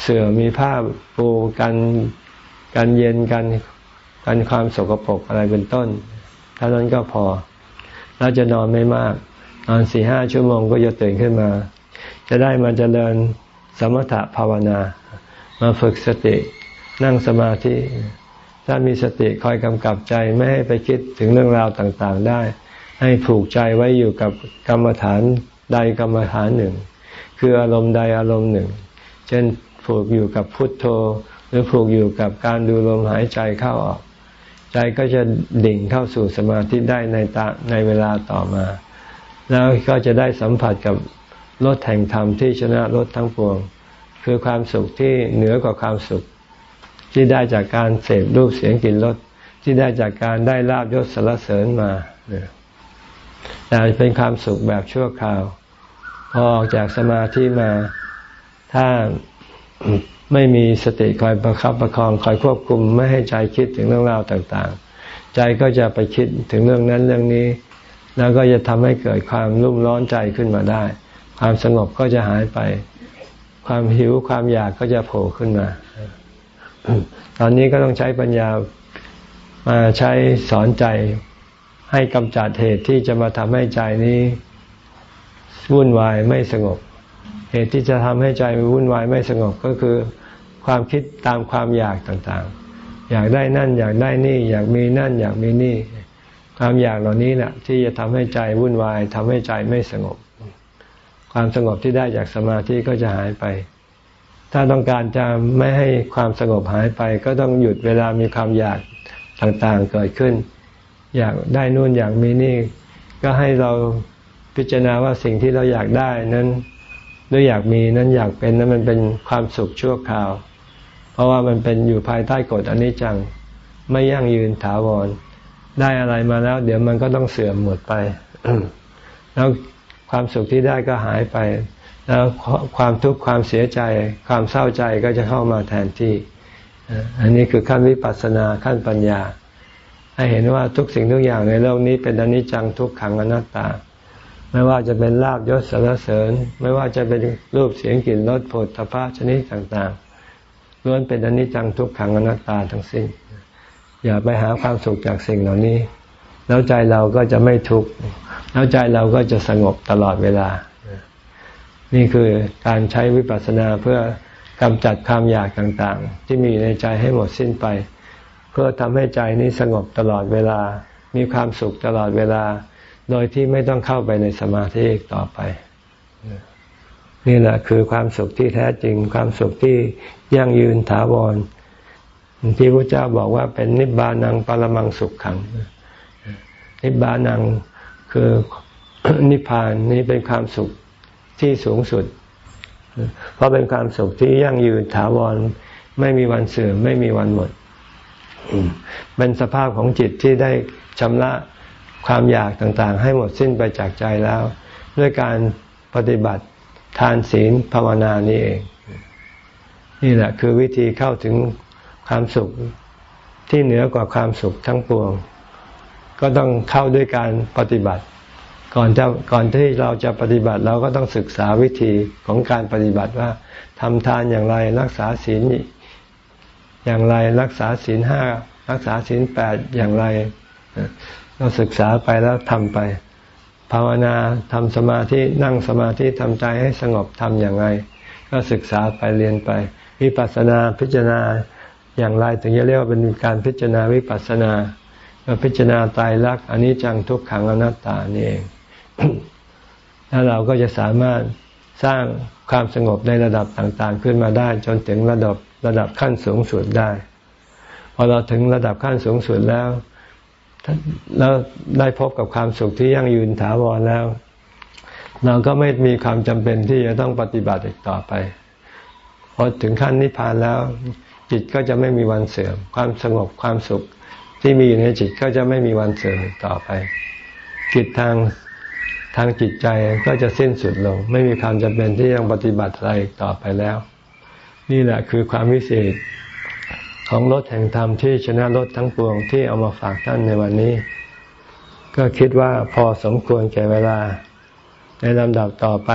เสื่อมีผ้าปูกันกันเย็นกันกันความสกปรกอะไรเป็นต้นเท่านั้นก็พอเราจะนอนไม่มาก นอนสี่ห้าชั่วโมงก็จะตื่นขึ้นมา จะได้มาเจริญสมถะภาวนา มาฝึกสตินั่งสมาธิ ถ้ามีสติคอยกำกับใจไม่ให้ไปคิดถึงเรื่องราวต่างๆได้ ให้ผูกใจไว้อยู่กับกรรมฐานใดกรรมฐานหนึ่ง คืออารมณ์ใดอารมณ์หนึ่ง เช่นผูกอยู่กับพุทโธ หรือผูกอยู่กับการดูลมหายใจเข้าออก ใจก็จะดิ่งเข้าสู่สมาธิได้ในตาในเวลาต่อมา แล้วก็จะได้สัมผัสกับรถแห่งธรรมที่ชนะรถทั้งปวง คือความสุขที่เหนือกว่าความสุข ที่ได้จากการเสพรูปเสียงกลิ่นรสที่ได้จากการได้ลาบยศสารเสริญมา แต่เป็นความสุขแบบชั่วคราวพอออกจากสมาธิมา ถ้าไม่มีสติคอยประคับประคองคอยควบคุมไม่ให้ใจคิดถึงเรื่องราวต่างๆ ใจก็จะไปคิดถึงเรื่องนั้นเรื่องนี้ แล้วก็จะทำให้เกิดความรุ่มร้อนใจขึ้นมาได้ ความสงบก็จะหายไป ความหิวความอยากก็จะโผล่ขึ้นมา ตอนนี้ก็ต้องใช้ปัญญามาใช้สอนใจ ให้กำจัดเหตุที่จะมาทำให้ใจนี้วุ่นวายไม่สงบ เหตุที่จะทำให้ใจวุ่นวายไม่สงบก็คือ ความคิดตามความอยากต่างๆ อยากได้นั่น อยากได้นี่ อยากมีนั่น อยากมีนี่ ความอยากเหล่านี้แหละที่จะทำให้ใจวุ่นวายทำให้ใจไม่สงบ ความสงบที่ได้จากสมาธิก็จะหายไป ถ้าต้องการจะไม่ให้ความสงบหายไป ก็ต้องหยุดเวลามีความอยากต่างๆเกิดขึ้น อยากได้นู่นอยากมีนี่ ก็ให้เราพิจารณาว่าสิ่งที่เราอยากได้นั้นหรืออยากมีนั้นอยากเป็นนั้นมันเป็นความสุขชั่วคราว เพราะว่ามันเป็นอยู่ภายใต้กฎอนิจจัง ไม่ยั่งยืนถาวร ได้อะไรมาแล้ว เดี๋ยวมันก็ต้องเสื่อมหมดไป แล้วความสุขที่ได้ก็หายไป แล้วความทุกข์ความเสียใจ ความเศร้าใจก็จะเข้ามาแทนที่ อันนี้คือขั้นวิปัสสนาขั้นปัญญา ให้เห็นว่าทุกสิ่งทุกอย่างในโลกนี้เป็นอนิจจังทุกขังอนัตตา ไม่ว่าจะเป็นลาบยศสารเสริญ ไม่ว่าจะเป็นรูปเสียงกลิ่นรสผลทพะชนิดต่างๆล้วนเป็นอนิจจังทุกขังอนัตตาทั้งสิ้น อย่าไปหาความสุขจากสิ่งเหล่านี้ แล้วใจเราก็จะไม่ทุกข์แล้วใจเราก็จะสงบตลอดเวลา นี่คือการใช้วิปัสสนาเพื่อกำจัดความอยากต่างๆ ที่มีในใจให้หมดสิ้นไป พื่อทำให้ใจนี้สงบตลอดเวลา มีความสุขตลอดเวลา โดยที่ไม่ต้องเข้าไปในสมาธิอีกต่อไป นี่แหละคือความสุขที่แท้จริง ความสุขที่ยั่งยืนถาวร ที่พระเจ้าบอกว่าเป็นนิบานังปรมังสุขขัง นิบานังคือนิพพานนี้เป็นความสุขที่สูงสุด เพราะเป็นความสุขที่ยั่งยืนถาวร ไม่มีวันเสื่อมไม่มีวันหมด เป็นสภาพของจิตที่ได้ชำระความอยากต่างๆ ให้หมดสิ้นไปจากใจแล้ว ด้วยการปฏิบัติทานศีลภาวนานี้เอง นี่แหละคือวิธีเข้าถึงความสุขที่เหนือกว่าความสุขทั้งปวง ก็ต้องเข้าด้วยการปฏิบัติ ก่อนจะก่อนที่เราจะปฏิบัติเราก็ต้องศึกษาวิธีของการปฏิบัติว่าทำทานอย่างไรรักษาศีล อย่างไรรักษาศีลห้ารักษาศีลแปดอย่างไร เราศึกษาไปแล้วทำไป ภาวนาทำสมาธินั่งสมาธิทำใจให้สงบทำอย่างไร ก็ศึกษาไปเรียนไป วิปัสสนาพิจารณาอย่างไรถึงจะเรียกว่าเป็นการพิจารณาวิปัสสนาพิจารณาตายรักอันนี้จังทุกขังอนัตตานี่เองแล้วเราก็จะสามารถสร้างความสงบในระดับต่างๆ ขึ้นมาได้จนถึงระดับ ระดับขั้นสูงสุดได้ พอเราถึงระดับขั้นสูงสุดแล้ว แล้วได้พบกับความสุขที่ยั่งยืนถาวรแล้ว เราก็ไม่มีความจำเป็นที่จะต้องปฏิบัติอีกต่อไปพอถึงขั้นนิพพานแล้ว จิตก็จะไม่มีวันเสื่อม ความสงบความสุขที่มีอยู่ในจิตก็จะไม่มีวันเสื่อมต่อไป จิตทางทางจิตใจก็จะสิ้นสุดลง ไม่มีความจำเป็นที่ยังปฏิบัติอะไรต่อไปแล้ว นี่แหละคือความวิเศษของรถแห่งธรรมที่ชนะรถทั้งปวงที่เอามาฝากท่านในวันนี้ ก็คิดว่าพอสมควรแก่เวลา ในลำดับต่อไป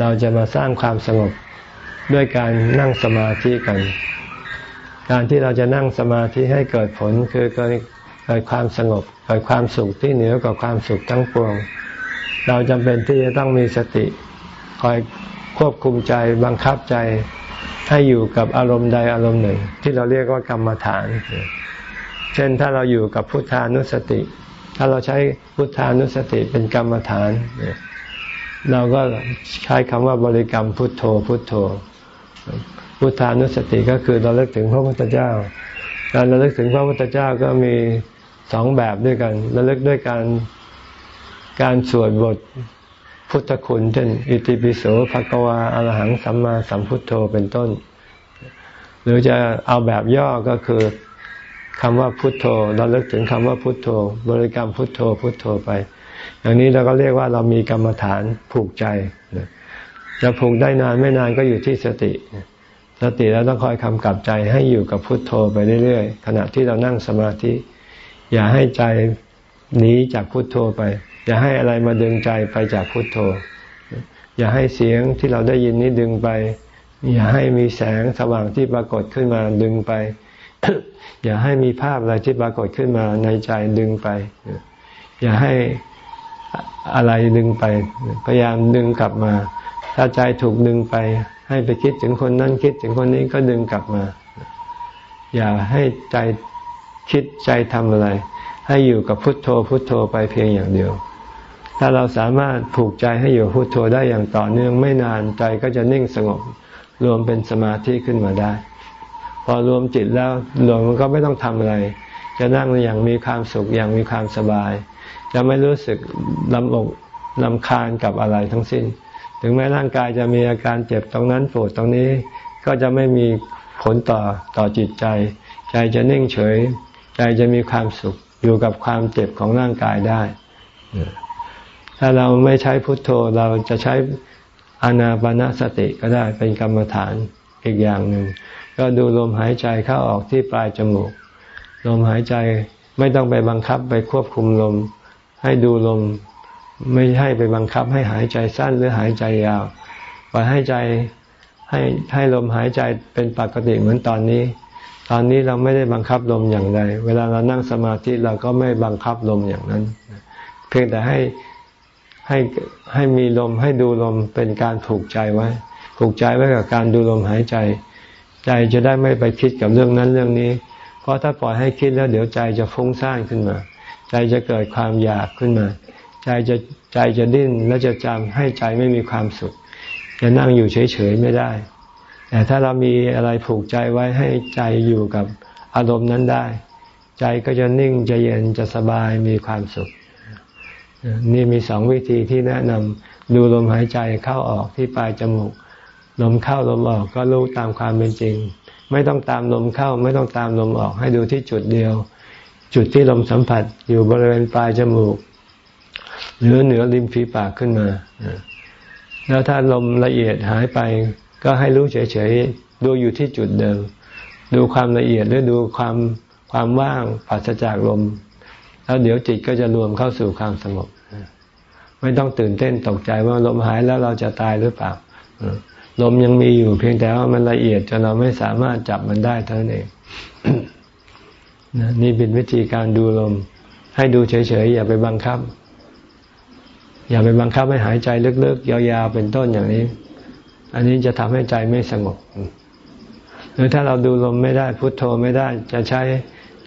เราจะมาสร้างความสงบด้วยการนั่งสมาธิกัน การที่เราจะนั่งสมาธิให้เกิดผลคือเกิดความสงบเกิดความสุขที่เหนือกว่าความสุขทั้งปวง เราจำเป็นที่จะต้องมีสติ คอยควบคุมใจบังคับใจ ให้อยู่กับอารมณ์ใดอารมณ์หนึ่ง ที่เราเรียกว่ากรรมฐาน เช่นถ้าเราอยู่กับพุทธานุสติ ถ้าเราใช้พุทธานุสติเป็นกรรมฐาน เราก็ใช้คำว่าบริกรรมพุทโธพุทโธ พุทธานุสติก็คือเราเลิกถึงพระพุทธเจ้าการระลึกถึงพระพุทธเจ้าก็มีสองแบบด้วยกันระลึกด้วยการการสวดบท พุทธคุณเช่นอิติปิโสภะกวาอรหังสัมมาสัมพุทโธเป็นต้น หรือจะเอาแบบย่อก็คือคำว่าพุทโธ เราเลิกถึงคำว่าพุทโธ บริกรรมพุทโธ พุทโธไป อย่างนี้เราก็เรียกว่าเรามีกรรมฐานผูกใจจะผูกได้นานไม่นานก็อยู่ที่สติสติแล้วต้องคอยคำกับใจให้อยู่กับพุทโธไปเรื่อยๆขณะที่เรานั่งสมาธิ อย่าให้ใจหนีจากพุทโธไป อย่าให้อะไรมาดึงใจไปจากพุทโธ อย่าให้เสียงที่เราได้ยินนี้ดึงไป อย่าให้มีแสงสว่างที่ปรากฏขึ้นมาดึงไป อย่าให้มีภาพอะไรที่ปรากฏขึ้นมาในใจดึงไป อย่าให้อะไรดึงไป พยายามดึงกลับมา ถ้าใจถูกดึงไป ให้ไปคิดถึงคนนั้นคิดถึงคนนี้ก็ดึงกลับมา อย่าให้ใจคิดใจทำอะไร ให้อยู่กับพุทโธพุทโธไปเพียงอย่างเดียว ถ้าเราสามารถผูกใจให้อยู่พุทโธได้อย่างต่อเนื่องไม่นานใจก็จะนิ่งสงบ รวมเป็นสมาธิขึ้นมาได้ พอรวมจิตแล้วรวมมันก็ไม่ต้องทำอะไร จะนั่งอย่างมีความสุขอย่างมีความสบาย จะไม่รู้สึกลำอกลำคาญกับอะไรทั้งสิ้น ถึงแม้ร่างกายจะมีอาการเจ็บตรงนั้นปวดตรงนี้ก็จะไม่มีผลต่อต่อจิตใจ ใจจะนิ่งเฉย ใจจะมีความสุขอยู่กับความเจ็บของร่างกายได้ ถ้าเราไม่ใช้พุทโธเราจะใช้อานาปนาสติก็ได้เป็นกรรมฐานอีกอย่างหนึ่ง ก็ดูลมหายใจเข้าออกที่ปลายจมูก ลมหายใจไม่ต้องไปบังคับไปควบคุมลม ให้ดูลมไม่ให้ไปบังคับให้หายใจสั้นหรือหายใจยาวปล่อยให้ใจให้ให้ลมหายใจเป็นปกติเหมือนตอนนี้ ตอนนี้เราไม่ได้บังคับลมอย่างใด เวลาเรานั่งสมาธิเราก็ไม่บังคับลมอย่างนั้น เพียงแต่ให้ ให้ให้มีลมให้ดูลมเป็นการผูกใจไว้ ผูกใจไว้กับการดูลมหายใจ ใจจะได้ไม่ไปคิดกับเรื่องนั้นเรื่องนี้ เพราะถ้าปล่อยให้คิดแล้วเดี๋ยวใจจะฟุ้งซ่านขึ้นมา ใจจะเกิดความอยากขึ้นมา ใจจะใจจะดิ้นและจะจำให้ใจไม่มีความสุข จะนั่งอยู่เฉยๆไม่ได้ แต่ถ้าเรามีอะไรผูกใจไว้ให้ใจอยู่กับอารมณ์นั้นได้ ใจก็จะนิ่งจะเย็นจะสบายมีความสุข นี่มีสองวิธีที่แนะนำดูลมหายใจเข้าออกที่ปลายจมูก ลมเข้าลมออกก็รู้ตามความเป็นจริง ไม่ต้องตามลมเข้าไม่ต้องตามลมออกให้ดูที่จุดเดียว จุดที่ลมสัมผัสอยู่บริเวณปลายจมูก หรือเหนือริมฝีปากขึ้นมา แล้วถ้าลมละเอียดหายไป ก็ให้รู้เฉยๆดูอยู่ที่จุดเดิม ดูความละเอียดหรือดูความความว่างปราศจากลม แล้วเดี๋ยวจิตก็จะรวมเข้าสู่ความสงบ ไม่ต้องตื่นเต้นตกใจว่าลมหายแล้วเราจะตายหรือเปล่าลมยังมีอยู่เพียงแต่ว่ามันละเอียดจนเราไม่สามารถจับมันได้เท่านั้นเองนี่เป็นวิธีการดูลม ให้ดูเฉยๆอย่าไปบังคับ อย่าไปบังคับให้หายใจลึกๆยาวๆเป็นต้นอย่างนี้ อันนี้จะทำให้ใจไม่สงบหรือถ้าเราดูลมไม่ได้พุโทโธไม่ได้ จะใช้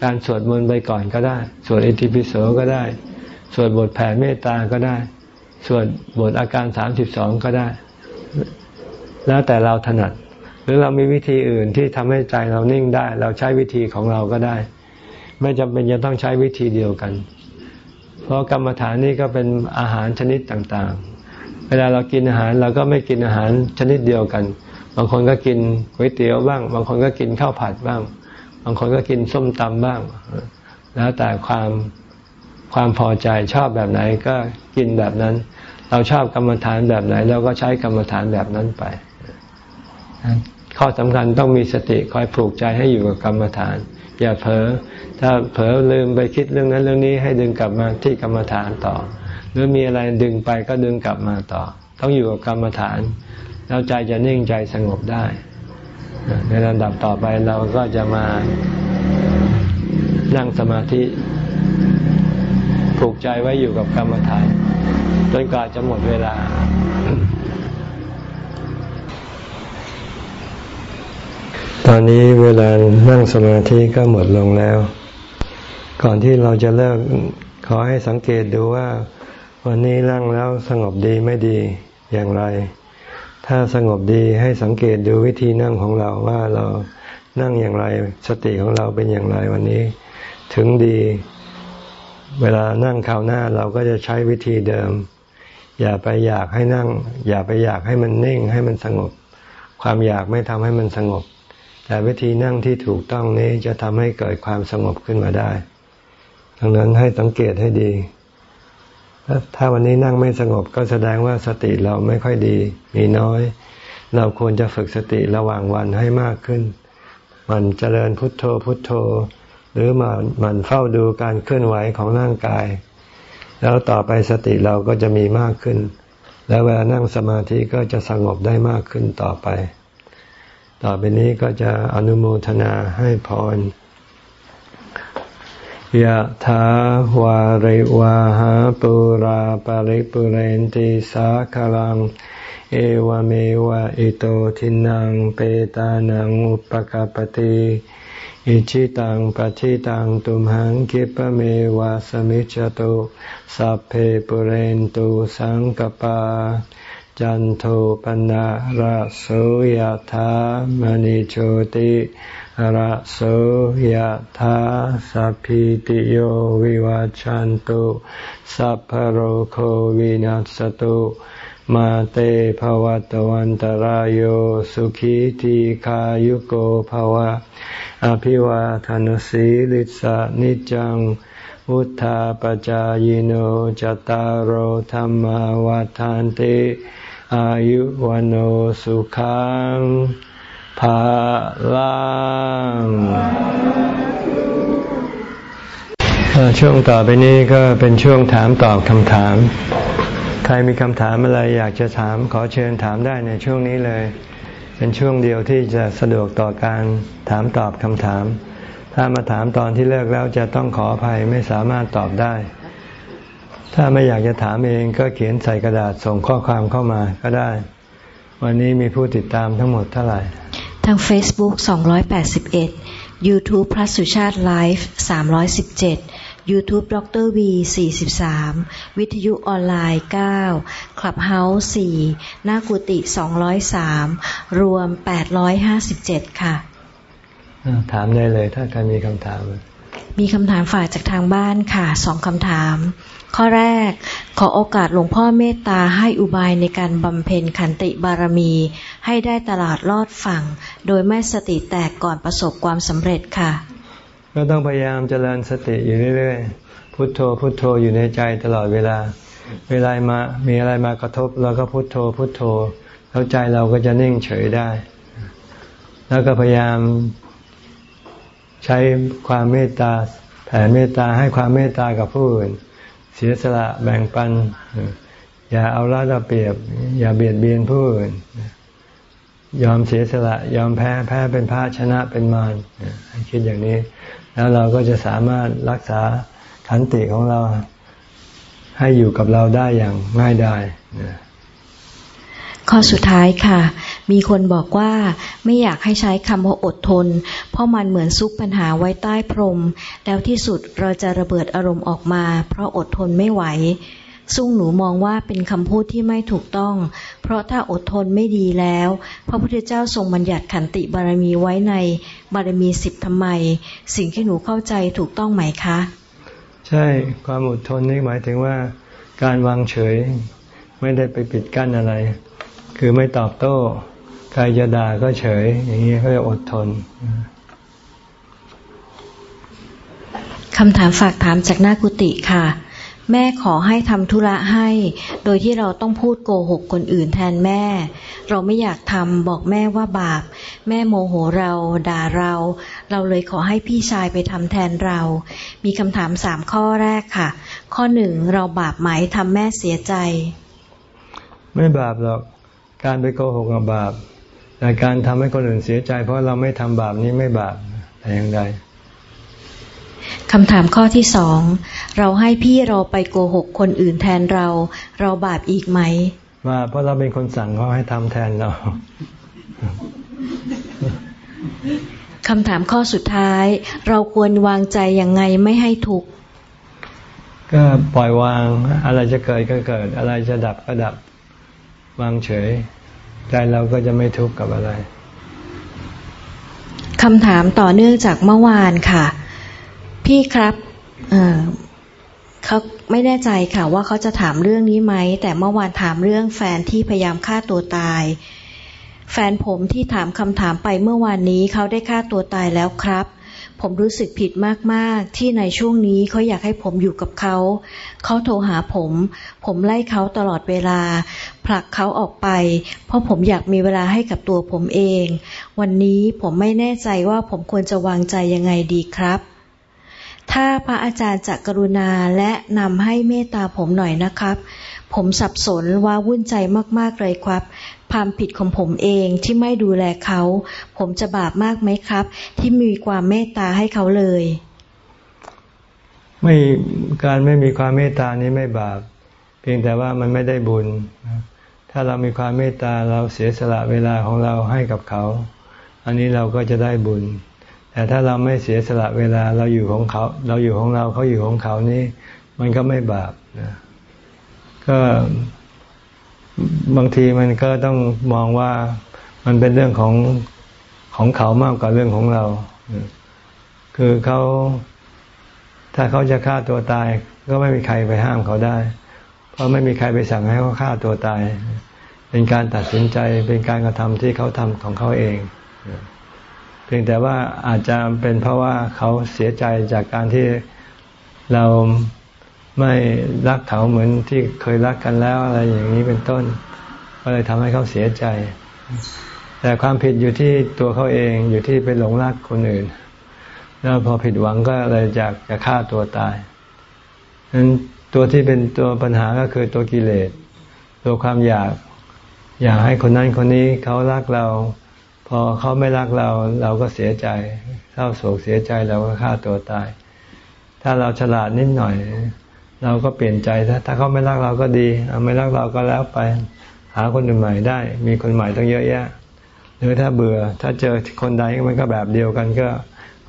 การสวดมนต์ไปก่อนก็ได้ สวดอิติปิโสก็ได้ สวดบทแผ่เมตตาก็ได้ สวดบทอาการสามสิบสองก็ได้ แล้วแต่เราถนัด หรือเรามีวิธีอื่นที่ทำให้ใจเรานิ่งได้ เราใช้วิธีของเราก็ได้ ไม่จำเป็นจะต้องใช้วิธีเดียวกัน เพราะกรรมฐานนี่ก็เป็นอาหารชนิดต่างๆ เวลาเรากินอาหารเราก็ไม่กินอาหารชนิดเดียวกัน บางคนก็กินก๋วยเตี๋ยวบ้าง บางคนก็กินข้าวผัดบ้าง บางคนก็กินส้มตำบ้าง แล้วแต่ความความพอใจชอบแบบไหนก็กินแบบนั้น เราชอบกรรมฐานแบบไหนเราก็ใช้กรรมฐานแบบนั้นไป ข้อสำคัญต้องมีสติคอยผูกใจให้อยู่กับกรรมฐาน อย่าเผลอถ้าเผลอลืมไปคิดเรื่องนั้นเรื่องนี้ให้ดึงกลับมาที่กรรมฐานต่อ หรือมีอะไรดึงไปก็ดึงกลับมาต่อ ต้องอยู่กับกรรมฐาน แล้วใจจะนิ่งใจสงบได้ ในลำดับต่อไปเราก็จะมานั่งสมาธิผูกใจไว้อยู่กับกรรมฐานจนกว่าจะหมดเวลาตอนนี้เวลานั่งสมาธิก็หมดลงแล้ว ก่อนที่เราจะเลิกขอให้สังเกตดูว่า วันนี้นั่งแล้วสงบดีไม่ดีอย่างไร ถ้าสงบดีให้สังเกตดูวิธีนั่งของเราว่าเรานั่งอย่างไรสติของเราเป็นอย่างไรวันนี้ ถึงดี เวลานั่งคราวหน้าเราก็จะใช้วิธีเดิม อย่าไปอยากให้นั่ง อย่าไปอยากให้มันนิ่งให้มันสงบ ความอยากไม่ทำให้มันสงบ แต่วิธีนั่งที่ถูกต้องนี้จะทำให้เกิดความสงบขึ้นมาได้ดังนั้นให้สังเกตให้ดี ถ้าวันนี้นั่งไม่สงบก็แสดงว่าสติเราไม่ค่อยดี มีน้อย เราควรจะฝึกสติระหว่างวันให้มากขึ้น มันเจริญพุทโธพุทโธ หรือมันมันเฝ้าดูการเคลื่อนไหวของร่างกาย แล้วต่อไปสติเราก็จะมีมากขึ้น แล้วเวลานั่งสมาธิก็จะสงบได้มากขึ้นต่อไป ต่อไปนี้ก็จะอนุโมทนาให้พร ยะถาวาริวาหาปุราปาริปุเรนติสาคลัง เอวเมวะอิโตทินังเปตานังอุปกาปติอิชิตังปฏิตังตุมหังคิปเมวะสมิจจตุสัพเพปุเรนตุสังกปา จันโทปนะระโสยธามณิโชติ ระโสยธาสัพพิติโยวิวาจันตุสัพพโรโควินัสตุมาเตภวัตวันตารโยสุขีทีขายุโกภวะ อภิวาทานสีลิสานิจังวุธาปจายโนจตารโหธรรมวาทานติ อายุวันโอสุขัง ภาลังช่วงต่อไปนี้ก็เป็นช่วงถามตอบคำถาม ใครมีคำถามอะไรอยากจะถามขอเชิญถามได้ในช่วงนี้เลย เป็นช่วงเดียวที่จะสะดวกต่อการถามตอบคำถาม ถ้ามาถามตอนที่เลิกแล้วจะต้องขออภัยไม่สามารถตอบได้ ถ้าไม่อยากจะถามเองก็เขียนใส่กระดาษส่งข้อความเข้ามาก็ได้ วันนี้มีผู้ติดตามทั้งหมดเท่าไหร่ ทาง Facebook 281 YouTube พระสุชาติไลฟ์317 YouTube ดร V 43 วิทยุออนไลน์ 9 Clubhouse 4 หน้ากุฏิ203 รวม 857 ค่ะ ถามได้เลยถ้าใครมีคำถาม มีคำถามฝากจากทางบ้านค่ะ สองคำถาม ข้อแรกขอโอกาสหลวงพ่อเมตตาให้อุบายในการบำเพ็ญขันติบารมี ให้ได้ตลาดลอดฝั่ง โดยไม่สติแตกก่อนประสบความสำเร็จค่ะ ก็ต้องพยายามเจริญสติอยู่เรื่อยๆ พุโทโธพุโทโธอยู่ในใจตลอดเวลา เวลามามีอะไรมากระทบเราก็พุโทโธพุโทโธ แล้วใจเราก็จะนิ่งเฉยได้ แล้วก็พยายามใช้ความเมตตาแผ่เมตตาให้ความเมตตากับผู้อื่น เสียสละแบ่งปัน อย่าเอาละเอาเปรียบ อย่าเบียดเบียนผู้อื่นยอมเสียสละ ยอมแพ้แพ้เป็นพระชนะเป็นมารคิดอย่างนี้ แล้วเราก็จะสามารถรักษาขันติของเราให้อยู่กับเราได้อย่างง่ายดายข้อสุดท้ายค่ะ มีคนบอกว่าไม่อยากให้ใช้คำว่าอดทน เพราะมันเหมือนซุกปัญหาไว้ใต้พรม แล้วที่สุดเราจะระเบิดอารมณ์ออกมา เพราะอดทนไม่ไหวซุ่งหนูมองว่าเป็นคำพูดที่ไม่ถูกต้อง เพราะถ้าอดทนไม่ดีแล้ว พระพุทธเจ้าทรงบัญญัติขันติบารมีไว้ในบารมีสิบทำไม สิ่งที่หนูเข้าใจถูกต้องไหมคะ ใช่ความอดทนนี่หมายถึงว่า การวางเฉย ไม่ได้ไปปิดกั้นอะไร คือไม่ตอบโต้ ใครจะด่าก็เฉย อย่างนี้เขาเรียกอดทนคำถามฝากถามจากหน้ากุฏิค่ะ แม่ขอให้ทำธุระให้ โดยที่เราต้องพูดโกหกคนอื่นแทนแม่ เราไม่อยากทำบอกแม่ว่าบาป แม่โมโหเราด่าเรา เราเลยขอให้พี่ชายไปทำแทนเรา มีคำถามสามข้อแรกค่ะ ข้อหนึ่งเราบาปไหมทำแม่เสียใจ ไม่บาปหรอก การไปโกหกบาป แต่การทำให้คนอื่นเสียใจ เพราะเราไม่ทำบาปนี้ไม่บาปแต่อย่างใดคำถามข้อที่สอง เราให้พี่เราไปโกหกคนอื่นแทนเรา เราบาปอีกไหมว่าเพราะเราเป็นคนสั่งเขาให้ทำแทนเราคำถามข้อสุดท้าย เราควรวางใจยังไงไม่ให้ทุกข์ก็ปล่อยวางอะไรจะเกิดก็เกิด อะไรจะดับก็ดับวางเฉย ใจเราก็จะไม่ทุกข์กับอะไรคำถามต่อเนื่องจากเมื่อวานค่ะ พี่ครับเเขาไม่แน่ใจค่ะว่าเขาจะถามเรื่องนี้ไหม แต่เมื่อวานถามเรื่องแฟนที่พยายามฆ่าตัวตาย แฟนผมที่ถามคำถามไปเมื่อวานนี้เขาได้ฆ่าตัวตายแล้วครับ ผมรู้สึกผิดมาก ๆ ที่ในช่วงนี้เขาอยากให้ผมอยู่กับเขา เขาโทรหาผม ผมไล่เขาตลอดเวลา ผลักเขาออกไป เพราะผมอยากมีเวลาให้กับตัวผมเอง วันนี้ผมไม่แน่ใจว่าผมควรจะวางใจยังไงดีครับ ถ้าพระอาจารย์จะกรุณาและนำให้เมตตาผมหน่อยนะครับ ผมสับสนว่าวุ่นใจมากๆเลยครับ ความผิดของผมเองที่ไม่ดูแลเขา ผมจะบาปมากไหมครับ ที่มีความเมตตาให้เขาเลย ไม่การไม่มีความเมตตานี้ไม่บาปเพียงแต่ว่ามันไม่ได้บุญ ถ้าเรามีความเมตตาเราเสียสละเวลาของเราให้กับเขา อันนี้เราก็จะได้บุญ แต่ถ้าเราไม่เสียสละเวลาเราอยู่ของเขา เราอยู่ของเราเขาอยู่ของเขานี้มันก็ไม่บาปนะก็บางทีมันก็ต้องมองว่ามันเป็นเรื่องของของเขามากกว่าเรื่องของเรา คือเขาถ้าเขาจะฆ่าตัวตาย ก็ไม่มีใครไปห้ามเขาได้ เพราะไม่มีใครไปสั่งให้เขาฆ่าตัวตาย เป็นการตัดสินใจเป็นการกระทำที่เขาทำของเขาเอง เพียงแต่ว่าอาจจะเป็นเพราะว่าเขาเสียใจจากการที่เราไม่รักเขาเหมือนที่เคยรักกันแล้วอะไรอย่างนี้เป็นต้น ก็เลยทำให้เขาเสียใจ แต่ความผิดอยู่ที่ตัวเขาเองอยู่ที่ไปหลงรักคนอื่น แล้วพอผิดหวังก็เลยอยากจะฆ่าตัวตายนั้นตัวที่เป็นตัวปัญหาก็คือตัวกิเลสตัวความอยาก อยากให้คนนั้นคนนี้เขารักเรา พอเขาไม่รักเรา เราก็เสียใจเศร้าโศกเสียใจเราก็ฆ่าตัวตาย ถ้าเราฉลาดนิดหน่อย เราก็เปลี่ยนใจถ้าถ้าเขาไม่รักเราก็ดีเอาไม่รักเราก็แล้วไป หาคนใหม่ได้ มีคนใหม่ต้องเยอะแยะหรือถ้าเบื่อถ้าเจอคนใดมันก็แบบเดียวกันก็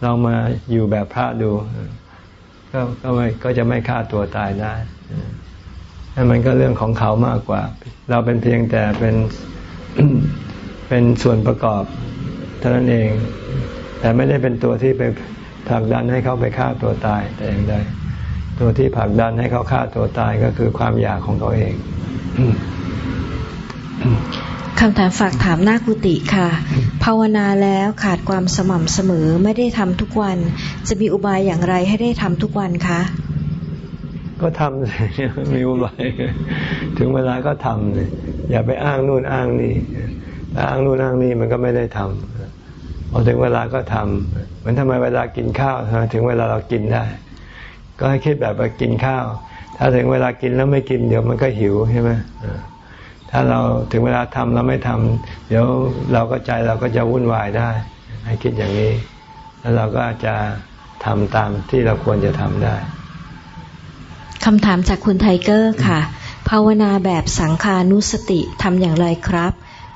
เรามาอยู่แบบพระดูก็ก็ไม่ก็จะไม่ฆ่าตัวตายได้นั่น มันก็เรื่องของเขามากกว่า เราเป็นเพียงแต่เป็นเป็นส่วนประกอบเท่านั้นเอง แต่ไม่ได้เป็นตัวที่ไปผลักดันให้เขาไปฆ่าตัวตายแต่อย่างใดตัวที่ผลักดันให้เขาฆ่าตัวตายก็คือความอยากของเขาเองคำถามฝากถามหน้ากุติค่ะ ภาวนาแล้วขาดความสม่ำเสมอไม่ได้ทำทุกวัน จะมีอุบายอย่างไรให้ได้ทำทุกวันคะ ก็ทำมีอุบายถึงเวลาก็ทำเลยอย่าไปอ้างนู่นอ้างนี่อ้างนู่นอ้างนี่มันก็ไม่ได้ทำพอถึงเวลาก็ทำเหมือนทำไมเวลากินข้าวถึงเวลาเรากินได้ ก็ให้คิดแบบว่ากินข้าว ถ้าถึงเวลากินแล้วไม่กินเดี๋ยวมันก็หิวใช่ไหมถ้าเราถึงเวลาทำแล้วไม่ทำเดี๋ยวเราก็ใจเราก็จะวุ่นวายได้ ให้คิดอย่างนี้ แล้วเราก็จะทำตามที่เราควรจะทำได้ คำถามจากคุณไทเกอร์ค่ะ ภาวนาแบบสังขานุสติทำอย่างไรครับ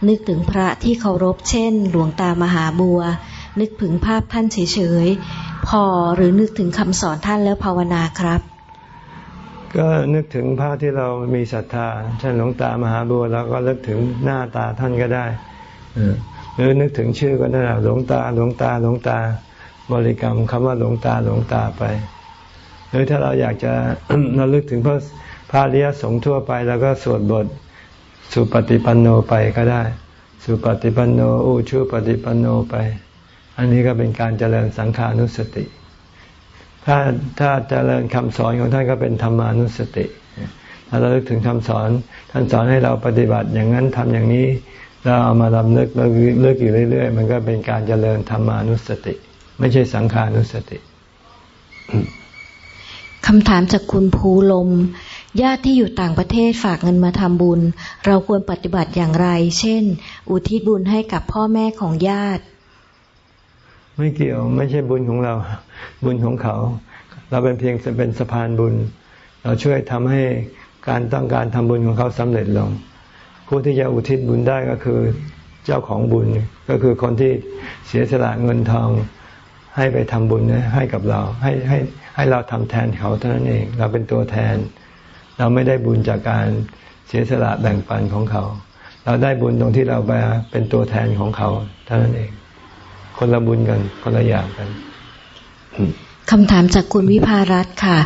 นึกถึงพระที่เคารพเช่น หลวงตามหาบัว นึกถึงภาพท่านเฉยๆ พอหรือนึกถึงคำสอนท่านแล้วภาวนาครับ ก็นึกถึงพระที่เรามีศรัทธาเช่นหลวงตามหาบัวเราก็นึกถึงหน้าตาท่านก็ได้หรือนึกถึงชื่อก็ได้หลวงตาหลวงตาหลวงตาบริกรรมคำว่าหลวงตาหลวงตาไป หรือถ้าเราอยากจะเราลึกถึงพระพระริยสงฆ์ทั่วไป แล้วก็สวดบทสุปฏิปันโนไปก็ได้ สุปฏิปันโนอุชุปฏิปันโนไป อันนี้ก็เป็นการเจริญสังขานุสติ ถ้าถ้าเจริญคำสอนของท่านก็เป็นธรรมานุสติถ้าเราลึกถึงคำสอน ท่านสอนให้เราปฏิบัติอย่างนั้นทำอย่างนี้เราเอามาลำลึกเราเลิกอยู่เรื่อยๆ มันก็เป็นการเจริญธรรมานุสติ ไม่ใช่สังขานุสติ คำถามจากคุณภูลม ญาติที่อยู่ต่างประเทศฝากเงินมาทำบุญ เราควรปฏิบัติอย่างไร เช่น อุทิศบุญให้กับพ่อแม่ของญาติ ไม่เกี่ยวไม่ใช่บุญของเรา บุญของเขา เราเป็นเพียงเป็นสะพานบุญ เราช่วยทำให้การต้องการทำบุญของเขาสำเร็จลง ผู้ที่จะอุทิศบุญได้ก็คือเจ้าของบุญก็คือคนที่เสียสละเงินทองให้ไปทำบุญให้กับเราให้ให้ ให้เราทำแทนเขาเท่านั้นเอง เราเป็นตัวแทน เราไม่ได้บุญจากการเสียสละแบ่งปันของเขา เราได้บุญตรงที่เราไปเป็นตัวแทนของเขาเท่านั้นเอง คนละบุญกันคนละอย่างกันคำถามจากคุณวิภารัตค่ะ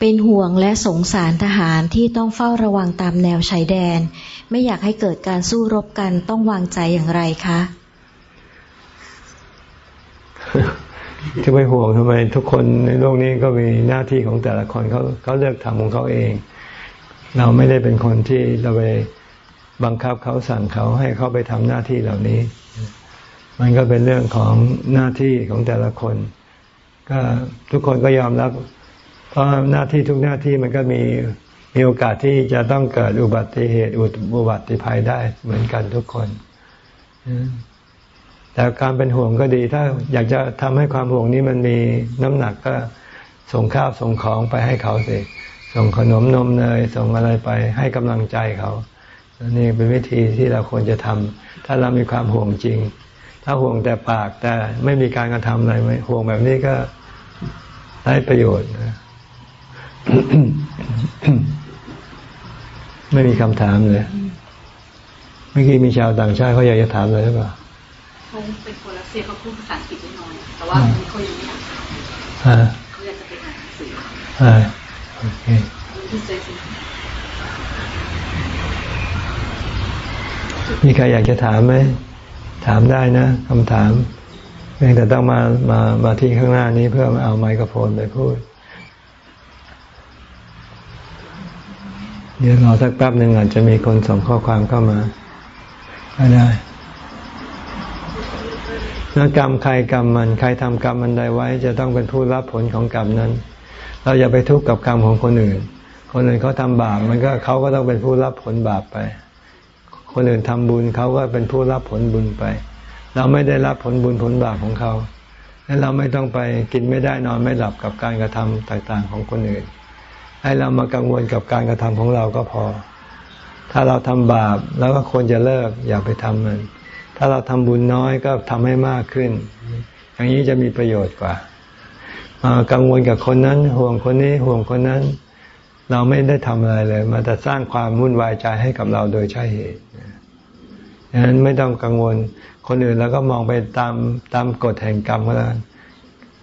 เป็นห่วงและสงสารทหารที่ต้องเฝ้าระวังตามแนวชายแดน ไม่อยากให้เกิดการสู้รบกันต้องวางใจอย่างไรคะ จะไปห่วงทำไมทุกคนในโลกนี้ก็มีหน้าที่ของแต่ละคนเขาเขาเลือกทำของเขาเอง เราไม่ได้เป็นคนที่เราไปบังคับเขาสั่งเขาให้เขาไปทำหน้าที่เหล่านี้ มันก็เป็นเรื่องของหน้าที่ของแต่ละคน ก็ทุกคนก็ยอมรับ เพราะหน้าที่ทุกหน้าที่มันก็มีมีโอกาสที่จะต้องเกิดอุบัติเหตุอุบัติภัยได้เหมือนกันทุกคน แต่การเป็นห่วงก็ดี ถ้าอยากจะทำให้ความห่วงนี้มันมีน้ำหนักก็ส่งข้าวส่งของไปให้เขาสิส่งขนมนมเนยส่งอะไรไปให้กำลังใจเขานี่เป็นวิธีที่เราควรจะทำถ้าเรามีความห่วงจริง ถ้าห่วงแต่ปากแต่ไม่มีการกระทำอะไรไหมห่วงแบบนี้ก็ได้ประโยชน์นะไม่มีคำถามเลย เมื่อกี้มีชาวต่างชาติเขาอยากจะถามเลยหรือเปล่า เขาเป็นคนรัสเซียเขาพูดภาษาอังกฤษได้น้อย แต่ว่าเขายังไม่อยากเขาอยากจะไปอ่านหนังสืออ่าโอเคมีใครอยากจะถามไหม ถามได้นะคำถามเพียงแต่ต้องมามามาที่ข้างหน้านี้เพื่อมาเอาไมโครโฟนไปพูด เดี๋ยวรอสักแป๊บหนึ่งอาจจะมีคนส่งข้อความเข้ามาก็ได้ นกรรมใครกรรมมัน ใครทำกรรมมันใดไว้ จะต้องเป็นผู้รับผลของกรรมนั้น เราอย่าไปทุกข์กับกรรมของคนอื่น คนอื่นเขาทำบาปมันก็เขาก็ต้องเป็นผู้รับผลบาปไป คนอื่นทำบุญเขาก็เป็นผู้รับผลบุญไป เราไม่ได้รับผลบุญผลบาปของเขาดังนั้นเราไม่ต้องไปกินไม่ได้นอนไม่หลับกับการกระทำต่างๆของคนอื่น ให้เรามากังวลกับการกระทำของเราก็พอ ถ้าเราทำบาปแล้วก็ควรจะเลิกอย่าไปทำมัน ถ้าเราทำบุญน้อยก็ทำให้มากขึ้น อย่างนี้จะมีประโยชน์กว่ากังวลกับคนนั้น ห่วงคนนี้ห่วงคนนั้น เราไม่ได้ทำอะไรเลยมาแต่สร้างความวุ่นวายใจให้กับเราโดยใช่เหตุดังนั้นไม่ต้องกังวล คนอื่นแล้วก็มองไปตามตามกฎแห่งกรรมก็แล้ว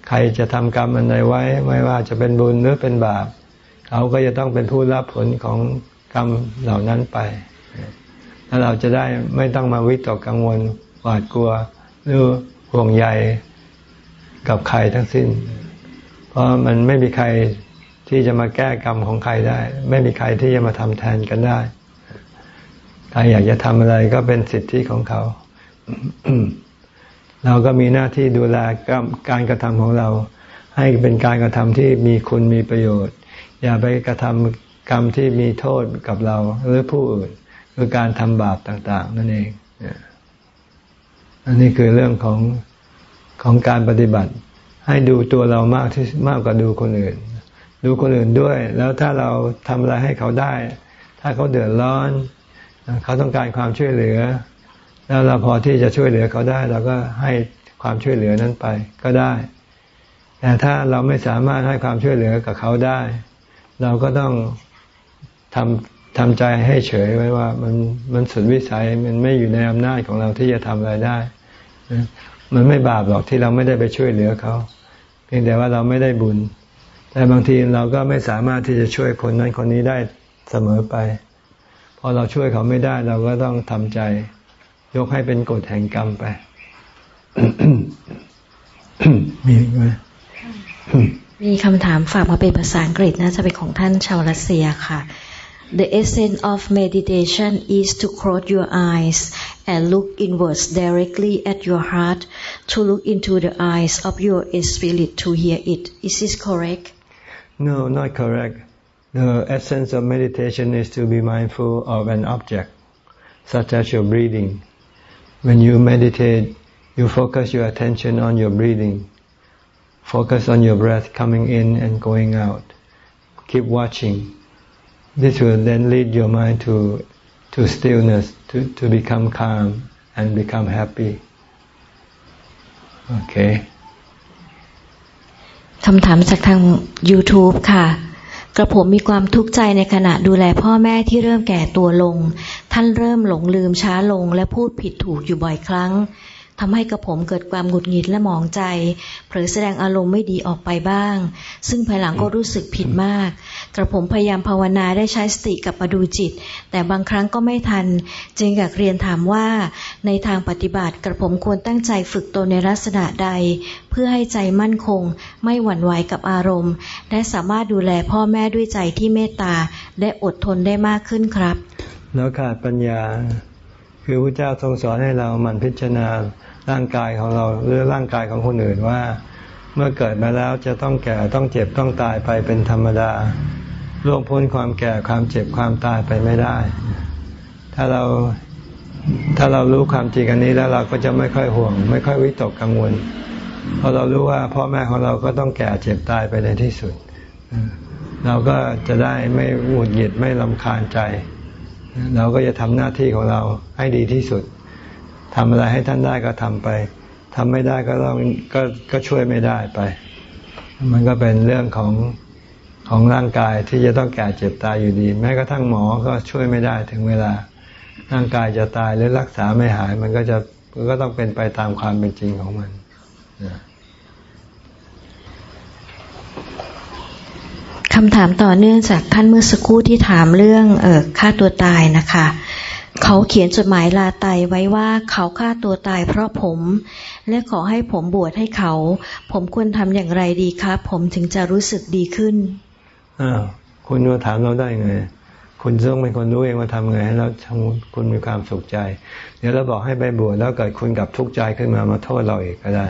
ใครจะทำกรรมอันใดไว้ ไม่ว่าจะเป็นบุญหรือเป็นบาป เขาก็จะต้องเป็นผู้รับผลของกรรมเหล่านั้นไป แล้วเราจะได้ไม่ต้องมาวิตกกังวลหวาดกลัว หรือห่วงใยกับใครทั้งสิ้น เพราะมันไม่มีใครที่จะมาแก้กรรมของใครได้ ไม่มีใครที่จะมาทำแทนกันได้ใครอยากจะทำอะไรก็เป็นสิทธิของเขาเราก็มีหน้าที่ดูแลการกระทำของเรา ให้เป็นการกระทำที่มีคุณมีประโยชน์ อย่าไปกระทำกรรมที่มีโทษกับเราหรือผู้อื่น คือการทำบาปต่าง ๆ นั่นเองอันนี้คือเรื่องของของการปฏิบัติ ให้ดูตัวเรามากที่มากกว่าดูคนอื่น ดูคนอื่นด้วย แล้วถ้าเราทำอะไรให้เขาได้ ถ้าเขาเดือดร้อน เขาต้องการความช่วยเหลือ แล้วเราพอที่จะช่วยเหลือเขาได้เราก็ให้ความช่วยเหลือนั้นไปก็ได้ แต่ถ้าเราไม่สามารถให้ความช่วยเหลือกับเขาได้ เราก็ต้องทำ ทำใจให้เฉยไว้ว่ามันมันสุดวิสัยมันไม่อยู่ในอำนาจของเราที่จะทำอะไรได้ มันไม่บาปหรอกที่เราไม่ได้ไปช่วยเหลือเขาเพียงแต่ว่าเราไม่ได้บุญ แต่บางทีเราก็ไม่สามารถที่จะช่วยคนนั้นคนนี้ได้เสมอไปพอเราช่วยเขาไม่ได้เราก็ต้องทำใจ ยกให้เป็นกฎแห่งกรรมไปมีไหมมีคำถามฝากมาเป็นภาษาอังกฤษนะจะเป็นของท่านชาวรัสเซียค่ะ The essence of meditation is to close your eyes and look inwards directly at your heart to look into the eyes of your spirit to hear it. Is this correct? No, not correct. The essence of meditation is to be mindful of an object, such as your breathing. When you meditate, you focus your attention on your breathing. Focus on your breath coming in and going out. Keep watching. This will then lead your mind to to stillness, to, to become calm and become happy. Okay. คำถามจากทาง YouTube ค่ะ กระผมมีความทุกข์ใจในขณะดูแลพ่อแม่ที่เริ่มแก่ตัวลง ท่านเริ่มหลงลืมช้าลงและพูดผิดถูกอยู่บ่อยครั้งทำให้กระผมเกิดความหงุดหงิดและหมองใจ เผลอแสดงอารมณ์ไม่ดีออกไปบ้าง ซึ่งภายหลังก็รู้สึกผิดมาก กระผมพยายามภาวนาได้ใช้สติกับมาดูจิต แต่บางครั้งก็ไม่ทัน จึงอยากเรียนถามว่า ในทางปฏิบัติกระผมควรตั้งใจฝึกตนในลักษณะใด เพื่อให้ใจมั่นคง ไม่หวั่นไหวกับอารมณ์ และสามารถดูแลพ่อแม่ด้วยใจที่เมตตาและอดทนได้มากขึ้นครับ แล้วขาดปัญญาคือพระเจ้าทรงสอนให้เรามันพิจารณาร่างกายของเราหรือร่างกายของคนอื่นว่า เมื่อเกิดมาแล้วจะต้องแก่ต้องเจ็บต้องตายไปเป็นธรรมดาล่วงพ้นความแก่ความเจ็บความตายไปไม่ได้ ถ้าเราถ้าเรารู้ความจริงอันนี้แล้วเราก็จะไม่ค่อยห่วง ไม่ค่อยวิตกกังวล เพราะเรารู้ว่าพ่อแม่ของเราก็ต้องแก่เจ็บตายไปในที่สุด เราก็จะได้ไม่หงุดหงิดไม่ลำคาญใจ เราก็จะทำหน้าที่ของเราให้ดีที่สุดทำอะไรให้ท่านได้ก็ทำไป ทำไม่ได้ก็ต้องก็ก็ช่วยไม่ได้ไป มันก็เป็นเรื่องของของร่างกายที่จะต้องแก่เจ็บตายอยู่ดี แม้กระทั่งหมอก็ช่วยไม่ได้ถึงเวลา ร่างกายจะตายหรือรักษาไม่หาย มันก็จะก็ต้องเป็นไปตามความเป็นจริงของมันคำถามต่อเนื่องจากท่านเมื่อสักครู่ที่ถามเรื่องเออฆ่าตัวตายนะคะ เขาเขียนจดหมายลาตายไว้ว่าเขาฆ่าตัวตายเพราะผม และขอให้ผมบวชให้เขา ผมควรทำอย่างไรดีครับ ผมถึงจะรู้สึกดีขึ้นอ้าวคุณมาถามเราได้ไงคุณต้องเป็นคนรู้เองว่าทำไงให้แล้วคุณมีความสุขใจ เดี๋ยวเราบอกให้ไปบวชแล้วเกิดคุณกลับทุกข์ใจขึ้นมามาโทษเราอีกก็ได้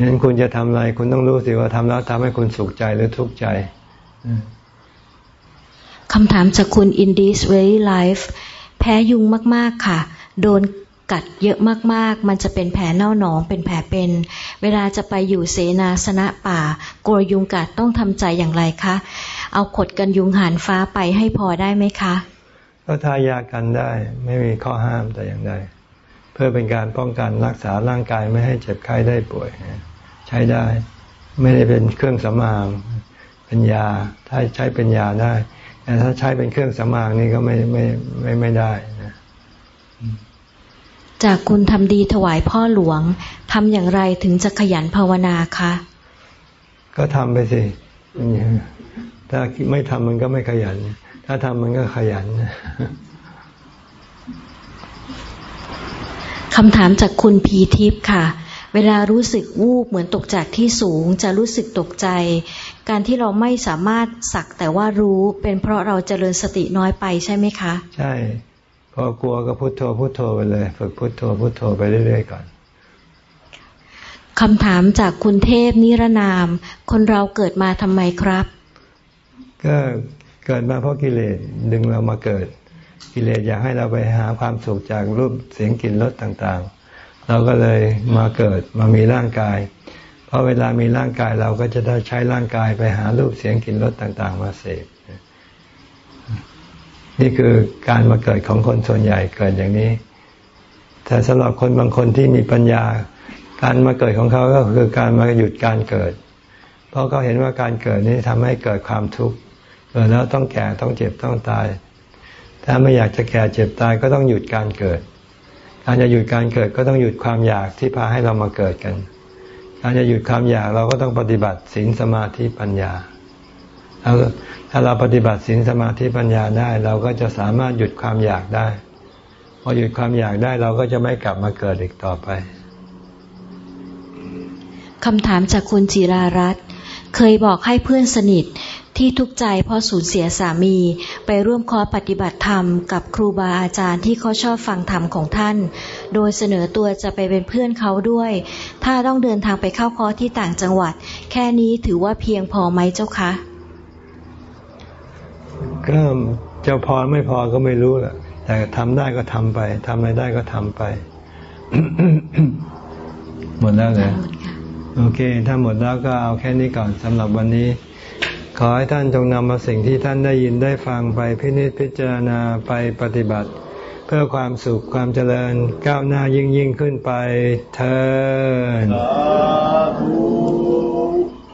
งั้นคุณจะทำอะไร คุณต้องรู้สิว่าทำแล้วทำให้คุณสุขใจหรือทุกข์ใจ คำถามจากคุณ in this very life แพ้ยุงมากๆค่ะ โดนกัดเยอะมากๆ มันจะเป็นแผลเน่าหนอง เป็นแผลเป็น เวลาจะไปอยู่เสนาสนะป่ากลัวยุงกัดต้องทำใจอย่างไรคะ เอาขดกันยุงหานฟ้าไปให้พอได้ไหมคะ ก็ทายากันได้ ไม่มีข้อห้ามแต่อย่างใด เพื่อเป็นการป้องกันรักษาร่างกายไม่ให้เจ็บไข้ได้ป่วย ใช้ได้ ไม่ได้เป็นเครื่องสำอาง เป็นยา ถ้าใช้เป็นยาได้ แต่ถ้าใช้เป็นเครื่องสำอางนี่ก็ไม่ไม่ไม่ไม่ได้นะจากคุณทำดีถวายพ่อหลวงทำอย่างไรถึงจะขยันภาวนาคะ ก็ทำไปสิถ้าไม่ทำมันก็ไม่ขยัน ถ้าทำมันก็ขยันคำถามจากคุณพีทิพย์ค่ะ เวลารู้สึกวูบเหมือนตกจากที่สูง จะรู้สึกตกใจ การที่เราไม่สามารถสักแต่ว่ารู้เป็นเพราะเราเจริญสติน้อยไปใช่ไหมคะ ใช่ พอกลัวก็พุโทโธพุโทโธไปเลย ฝึกพุโทโธพุโทโธไปเรื่อยๆก่อนคำถามจากคุณเทพนิรนาม คนเราเกิดมาทำไมครับ ก็เกิดมาเพราะกิเลสดึงเรามาเกิด กิเลสอยากให้เราไปหาความสุขจากรูปเสียงกลิ่นรสต่างๆ เราก็เลยมาเกิดมามีร่างกาย เพราะเวลามีร่างกายเราก็จะได้ใช้ร่างกายไปหารูปเสียงกลิ่นรสต่างๆ มาเสพนี่คือการมาเกิดของคนส่วนใหญ่เกิดอย่างนี้ แต่สำหรับคนบางคนที่มีปัญญา การมาเกิดของเขาก็คือการมาหยุดการเกิด เพราะเขาเห็นว่าการเกิดนี้ทำให้เกิดความทุกข์เกิดแล้วต้องแก่ต้องเจ็บต้องตาย ถ้าไม่อยากจะแก่เจ็บตายก็ต้องหยุดการเกิด การจะหยุดการเกิดก็ต้องหยุดความอยากที่พาให้เรามาเกิดกัน การจะหยุดความอยากเราก็ต้องปฏิบัติศีลสมาธิปัญญาถ้าเราปฏิบัติศีลสมาธิปัญญาได้ เราก็จะสามารถหยุดความอยากได้พอหยุดความอยากได้เราก็จะไม่กลับมาเกิดอีกต่อไปคำถามจากคุณจิรารัตน์เคยบอกให้เพื่อนสนิทที่ทุกข์ใจเพราะสูญเสียสามี ไปร่วมคอปฏิบัติธรรมกับครูบาอาจารย์ที่เขาชอบฟังธรรมของท่าน โดยเสนอตัวจะไปเป็นเพื่อนเขาด้วย ถ้าต้องเดินทางไปเข้าคอที่ต่างจังหวัด แค่นี้ถือว่าเพียงพอไหมเจ้าคะก็จะพอไม่พอก็ไม่รู้แหละแต่ทำได้ก็ทำไปทำอะไรได้ก็ทำไป หมดแล้วเลยโอเค ถ้าหมดแล้วก็เอาแค่นี้ก่อนสำหรับวันนี้ ขอให้ท่านจงนำมาสิ่งที่ท่านได้ยินได้ฟังไปพินิจพิจารณาไปปฏิบัติเพื่อความสุขความเจริญก้าวหน้ายิ่งยิ่งขึ้นไปเธอ